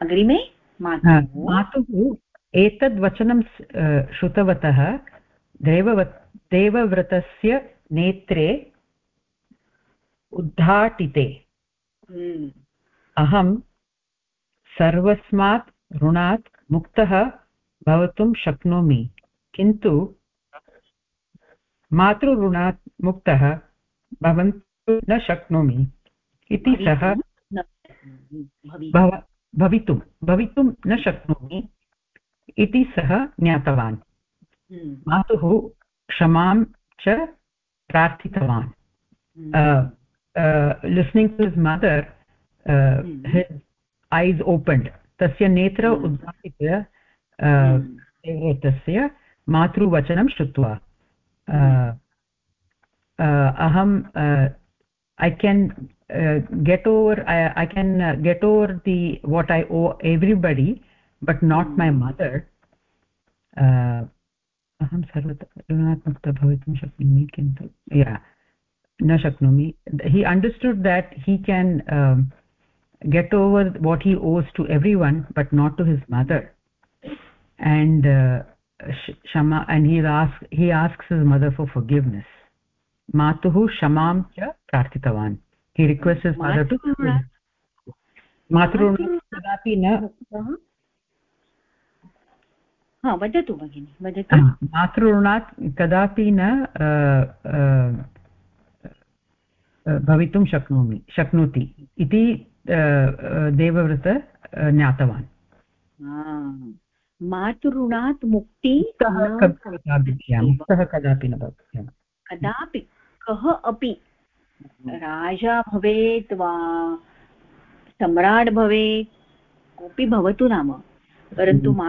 अग्रिमे? मातुः एतद् वचनं श्रुतवतः देवव देवव्रतस्य नेत्रे उद्घाटिते अहं सर्वस्मात् ऋणात् मुक्तः भवितुं शक्नोमि किन्तु मातृऋणात् मुक्तः भवन्तु न शक्नोमि इति सः भवितुं भवितुं न शक्नोमि। इति सः ज्ञातवान्। हम्म। मातुः क्षमां च प्रार्थितवान्। Listening to his mother his eyes opened तस्य नेत्र हम्म। उद्घाटित तस्य मातृवचनं श्रुत्वा। अहं I can get over I can get over the what I owe everybody but not my mother अहं सर्वत्र ऋणात्मकता भवितुं शक्नोमि किन्तु या न शक्नोमि हि understood that he can get over what he owes to everyone but not to his mother and uh, shama and he asks he asks his mother for forgiveness matuh shamam cha prarthitavan he requests his mother to मातृऋणं कदापि वदतु भगिनि वदतु. मातृऋणात् कदापि न भवितुं शक्नोमि शक्नोति इति देवव्रत ज्ञातवान्। मातृणात् मुक्ति मुक्तः कदापि न भवति कदापि कः अपि? राजा भवेत् वा सम्राट् भवेत् कोऽपि भवतु नाम। परन्तु हम्म।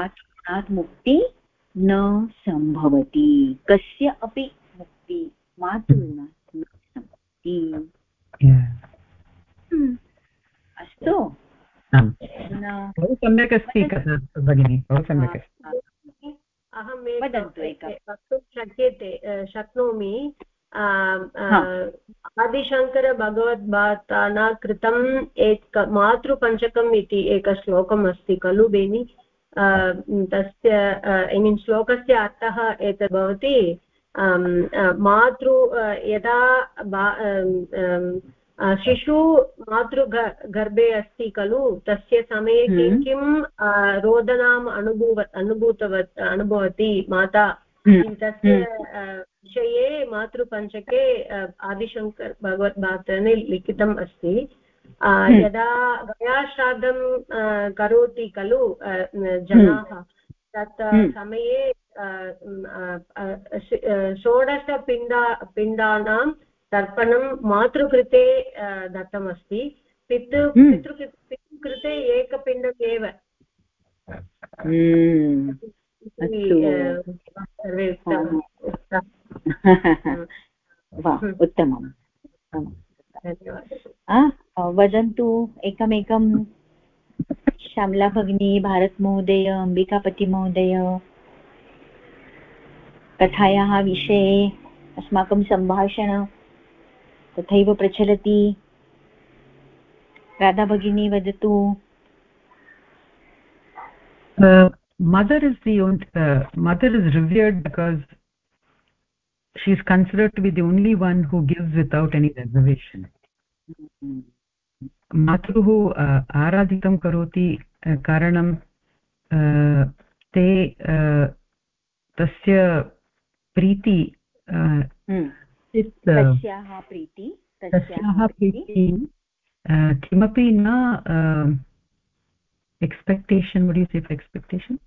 मातृणात् मुक्ति न सम्भवति कस्य अपि मुक्ति मातृणात् न सम्भवति अस्तु। बहु सम्यक् अस्ति कथा भगिनि। बहु सम्यक् अस्ति। अहं वक्तुं शक्यते शक्नोमि। आदिशङ्करभगवद्भाताना कृतम् एक मातृपञ्चकम् इति एकः श्लोकम् अस्ति खलु बेनि? तस्य ऐ मीन् श्लोकस्य अर्थः एतद् भवति मातृ यदा शिशु मातृ गर्भे अस्ति खलु तस्य समये किं हम्म। किं रोदनाम् अनुभूव अनुभूतवत् अनुभवति माता हम्म। तस्य हम्म। विषये मातृपञ्चके आदिशङ्कर भगवद्भातने लिखितम् अस्ति यदा गयाश्राद्धं करोति खलु जनाः तत् समये षोडशपिण्डा पिण्डानां तर्पणं मातृकृते दत्तमस्ति। पितृ हम्म। पितृ एकपिण्डम् एव। हम्म। सर्वे उत्तमम्। वदन्तु एकमेकं श्यामला भगिनी भारतमहोदय अम्बिकापतिमहोदय कथायाः विषये अस्माकं सम्भाषण तथैव प्रचलति राधा भगिनी वदतु uh, mother is the uh, mother is revered because she is considered to be the only one who gives without any reservation mm -hmm. मातुः आराधितं करोति कारणं ते तस्य प्रीति हम्म। तस्याः प्रीति किमपि न एक्स्पेक्टेशन् वड् यु से एक्स्पेक्टेशन्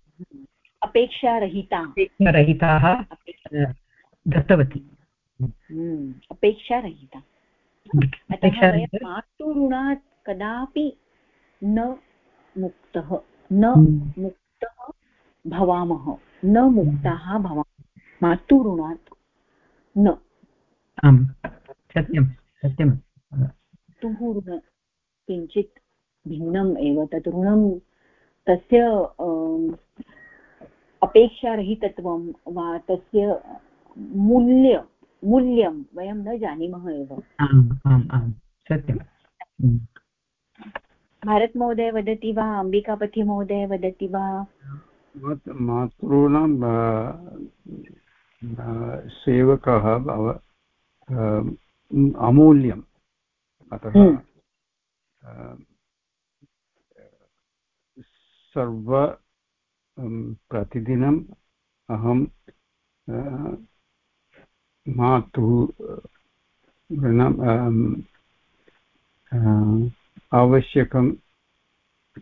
अपेक्षारहिता। रहिताः दत्तवती। हम्म, अपेक्षारहिता। अतः मातुऋणात् कदापि न मुक्तः न हम्म। मुक्तः भवामः न मुक्ताः भवामः। मातुऋणात् न। आम् सत्यं सत्यं तुः ऋण किञ्चित् भिन्नम् एव तत् ऋणं तस्य अपेक्षारहितत्वं वा तस्य मूल्य मूल्यं वयं न जानीमः एव। आम् आम् आम् सत्यं भारतमहोदय वदति वा अम्बिकापतिमहोदय वदति वा मातॄणां सेवकः अमूल्यम् अतः। सर्व प्रतिदिनम् अहं मातुः आवश्यकं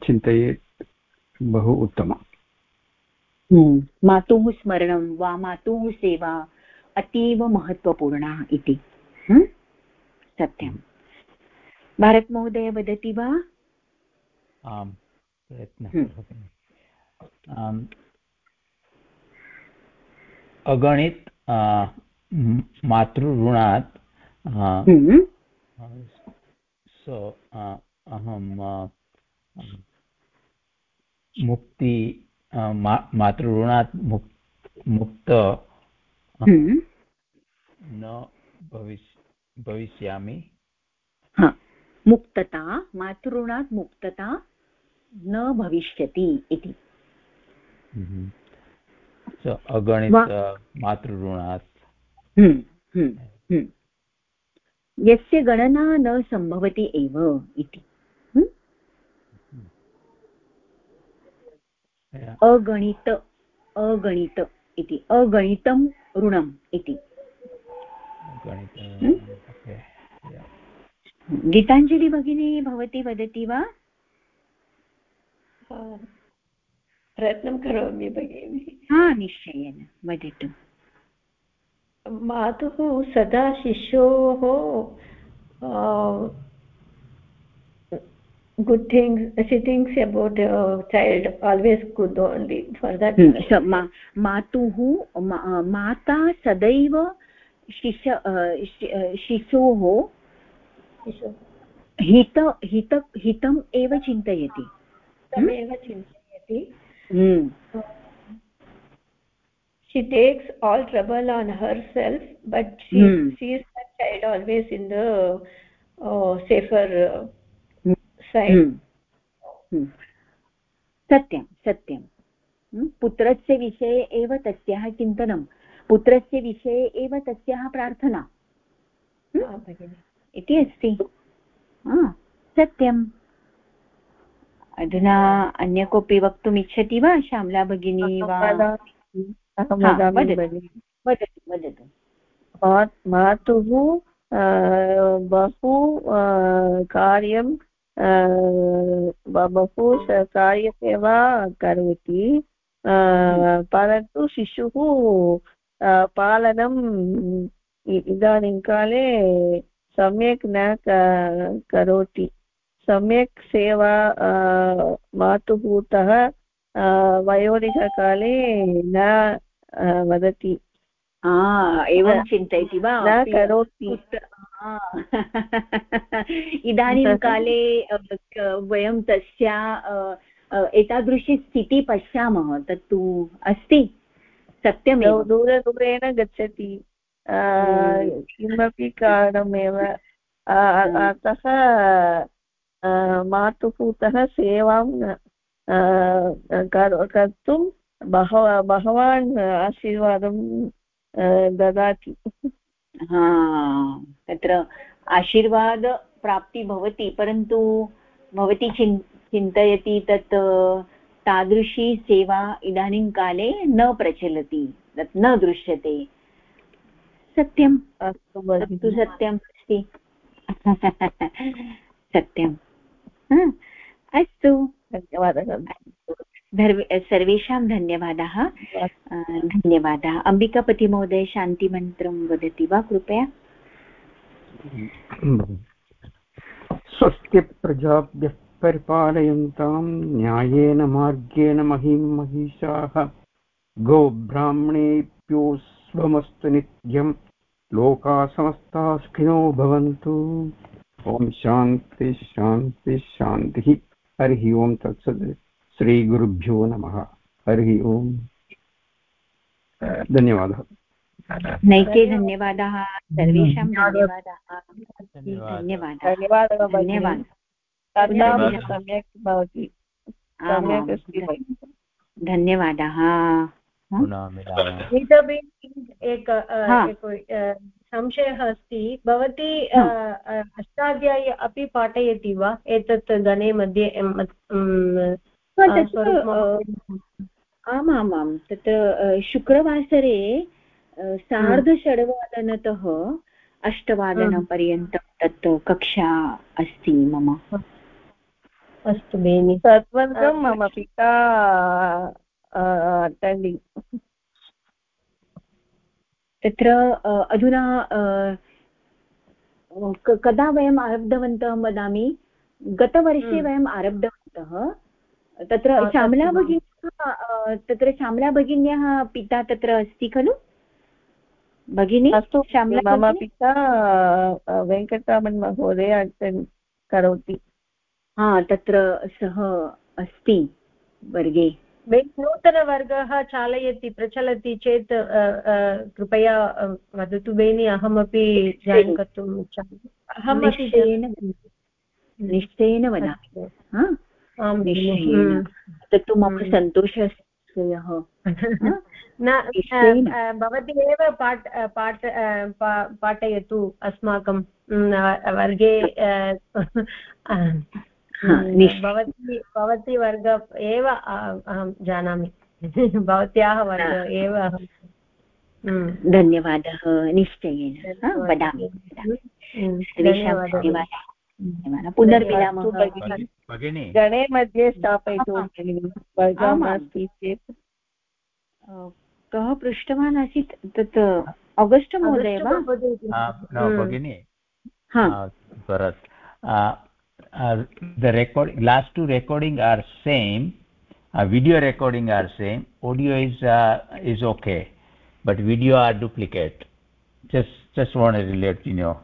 चिन्तयेत् बहु उत्तमम् हम्म। मातुः स्मरणं वा मातुः सेवा अतीव महत्त्वपूर्णा इति हम्म? सत्यं भारतमहोदय वदति वा आम् प्रयत्नः हम्म। अगणित मातृऋणात् सो अहं मुक्ति मातृऋणात् मुक् मुक्त हम्म। न भविष् भविष्यामि। मुक्तता मातृणात् मुक्तता न भविष्यति इति। हम्म। अगणित मातृऋणात् हम्म, यस्य गणना न सम्भवति एव इति। अगणित अगणित इति अगणितं ऋणम् इति। गीताञ्जलि भगिनी भवती वदति वा? प्रयत्नं करोमि भगिनि। हा निश्चयेन वदतु। मातुः सदा शिशोः good things she thinks about uh, child always good only for that hmm. so ma matuhu ma, mata sadaiva shisha uh, sh, शिश शिशोः हित हित हितम् एव चिन्तयति तमेव चिन्तयति she takes all trouble on herself but she hmm. sees her child always in the uh, safer uh, hmm. Hmm. सत्यं सत्यं. हम्म। पुत्रस्य विषये एव तस्याः चिन्तनं. पुत्रस्य विषये एव तस्याः प्रार्थना. इति अस्ति. सत्यम्. अधुना अन्य कोऽपि वक्तुम् इच्छति वा श्यामला भगिनी वा? वदतु. वदतु मातुः बहु कार्यं बहु कार्यसेवा करोति। परन्तु शिशुः पालनम् इदानीं काले सम्यक् न करोति। सम्यक् सेवा मातुः तः वयोधिककाले न वदति। एवं चिन्तयति वा? न करोति। इदानीं काले वयं तस्या एतादृशी स्थितिः पश्यामः। तत्तु अस्ति सत्यमेव। दूरदूरेण गच्छति। किमपि कारणमेव। अतः मातुः तः सेवां कर्तुं बहव बहवान् आशीर्वादं ददाति। तत्र आशीर्वादप्रार्थना प्राप्तिः भवति परन्तु भवती चिन् चिन्तयति तत् तादृशी सेवा इदानीं काले न प्रचलति तत् न दृश्यते। सत्यम् अस्तु सत्यम् अस्ति। सत्यम्। अस्तु। धन्यवादः। सर्वेषां धन्यवादाः। धन्यवादाः। अम्बिकापतिमहोदय, शान्तिमन्त्रं वदति वा कृपया? स्वस्ति प्रजाभ्यः परिपालयन्तां न्यायेन, मार्गेण महीं महिषाः। गोब्राह्मणेभ्यो स्वमस्तु नित्यं लोकाः समस्ताः सुखिनो भवन्तु। ॐ शान्ति शान्ति, शान्तिः। हरिः ओं। तत्सत् श्रीगुरुभ्यो नमः। हरिः ओम्। धन्यवादः। नैके धन्यवादाः। सर्वेषां धन्यवादाः। धन्यवादाः। धन्यवादः सम्यक् भवति। सम्यक् अस्ति धन्यवादाः। एक संशयः अस्ति। भवती अष्टाध्यायी अपि पाठयति वा? एतत् गणे मध्ये आमामां तत्र शुक्रवासरे सार्धषड्वादनतः अष्टवादनपर्यन्तं तत् कक्षा अस्ति मम। अस्तु बेनि। तत्त्वं मम पिता अटेण्डिङ्ग् तत्र अ, अधुना क- कदा वयम् आरब्धवन्तः वदामि? गतवर्षे हम्म। वयम् आरब्धवन्तः तत्र श्यामला भगिन्याः तत्र श्यामला भगिन्याः पिता तत्र अस्ति खलु? भगिनी अस्तु श्यामला मम पिता वेङ्कटरामन् महोदय अटेण्ड् करोति। हा तत्र सः अस्ति वर्गे। नूतनवर्गः चालयति प्रचलति चेत् कृपया वदतु बेनि अहमपि जायिन् कर्तुम् इच्छामि। अहमपि निश्चयेन। निश्चयेन वदामि। हा? आं भगिनि। तत्तु मम हम्म। सन्तोषः हम्म। न भवती एव पाठ पाठ पाठयतु अस्माकं हम्म, वर्गे। भवती भवती वर्ग एव अहं जानामि भवत्याः वर्ग एव अहं हम्म। धन्यवादः निश्चयेन वदामि। हम्म, धन्यवादः पुनर्मिलामः गणे मध्ये स्थापयतु। वर्गः नास्ति चेत् कः पृष्टवान् आसीत् तत् आगस्ट् महोदय वा हम्म। भगिनी हा. Uh, uh, the record last two recording are same uh, video recording are same audio is uh, is okay but video are duplicate just just want to let you know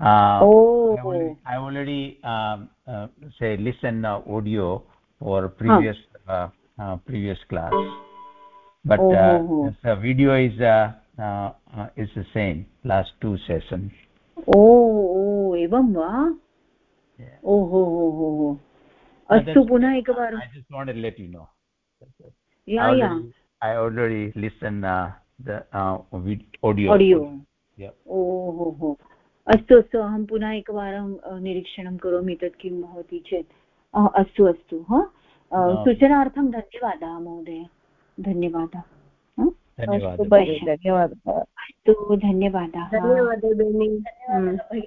uh, Oh. I already, I already um, uh, say listen uh, audio for previous uh, uh, previous class but Oh, uh, oh, oh. the video is uh, uh, uh, is the same last two sessions ओ ओ एवं वा Yeah. ओहो हो हो हो Uh, अस्तु that's पुनः okay. एकवारं I just wanted to let you know. That's it. या I या already, I already listened uh, the uh, vid- audio. Audio Yeah. ओ हो हो अस्तु अस्तु अहं पुनः एकवारं निरीक्षणं करोमि तत् किं भवति चेत्। अस्तु अस्तु हा? सूचनार्थं धन्यवादः महोदय। धन्यवादः। धन्यवादः। अस्तु धन्यवादः। भगिनि धन्यवादः। अस्तु धन्यवादाः धन्यवादः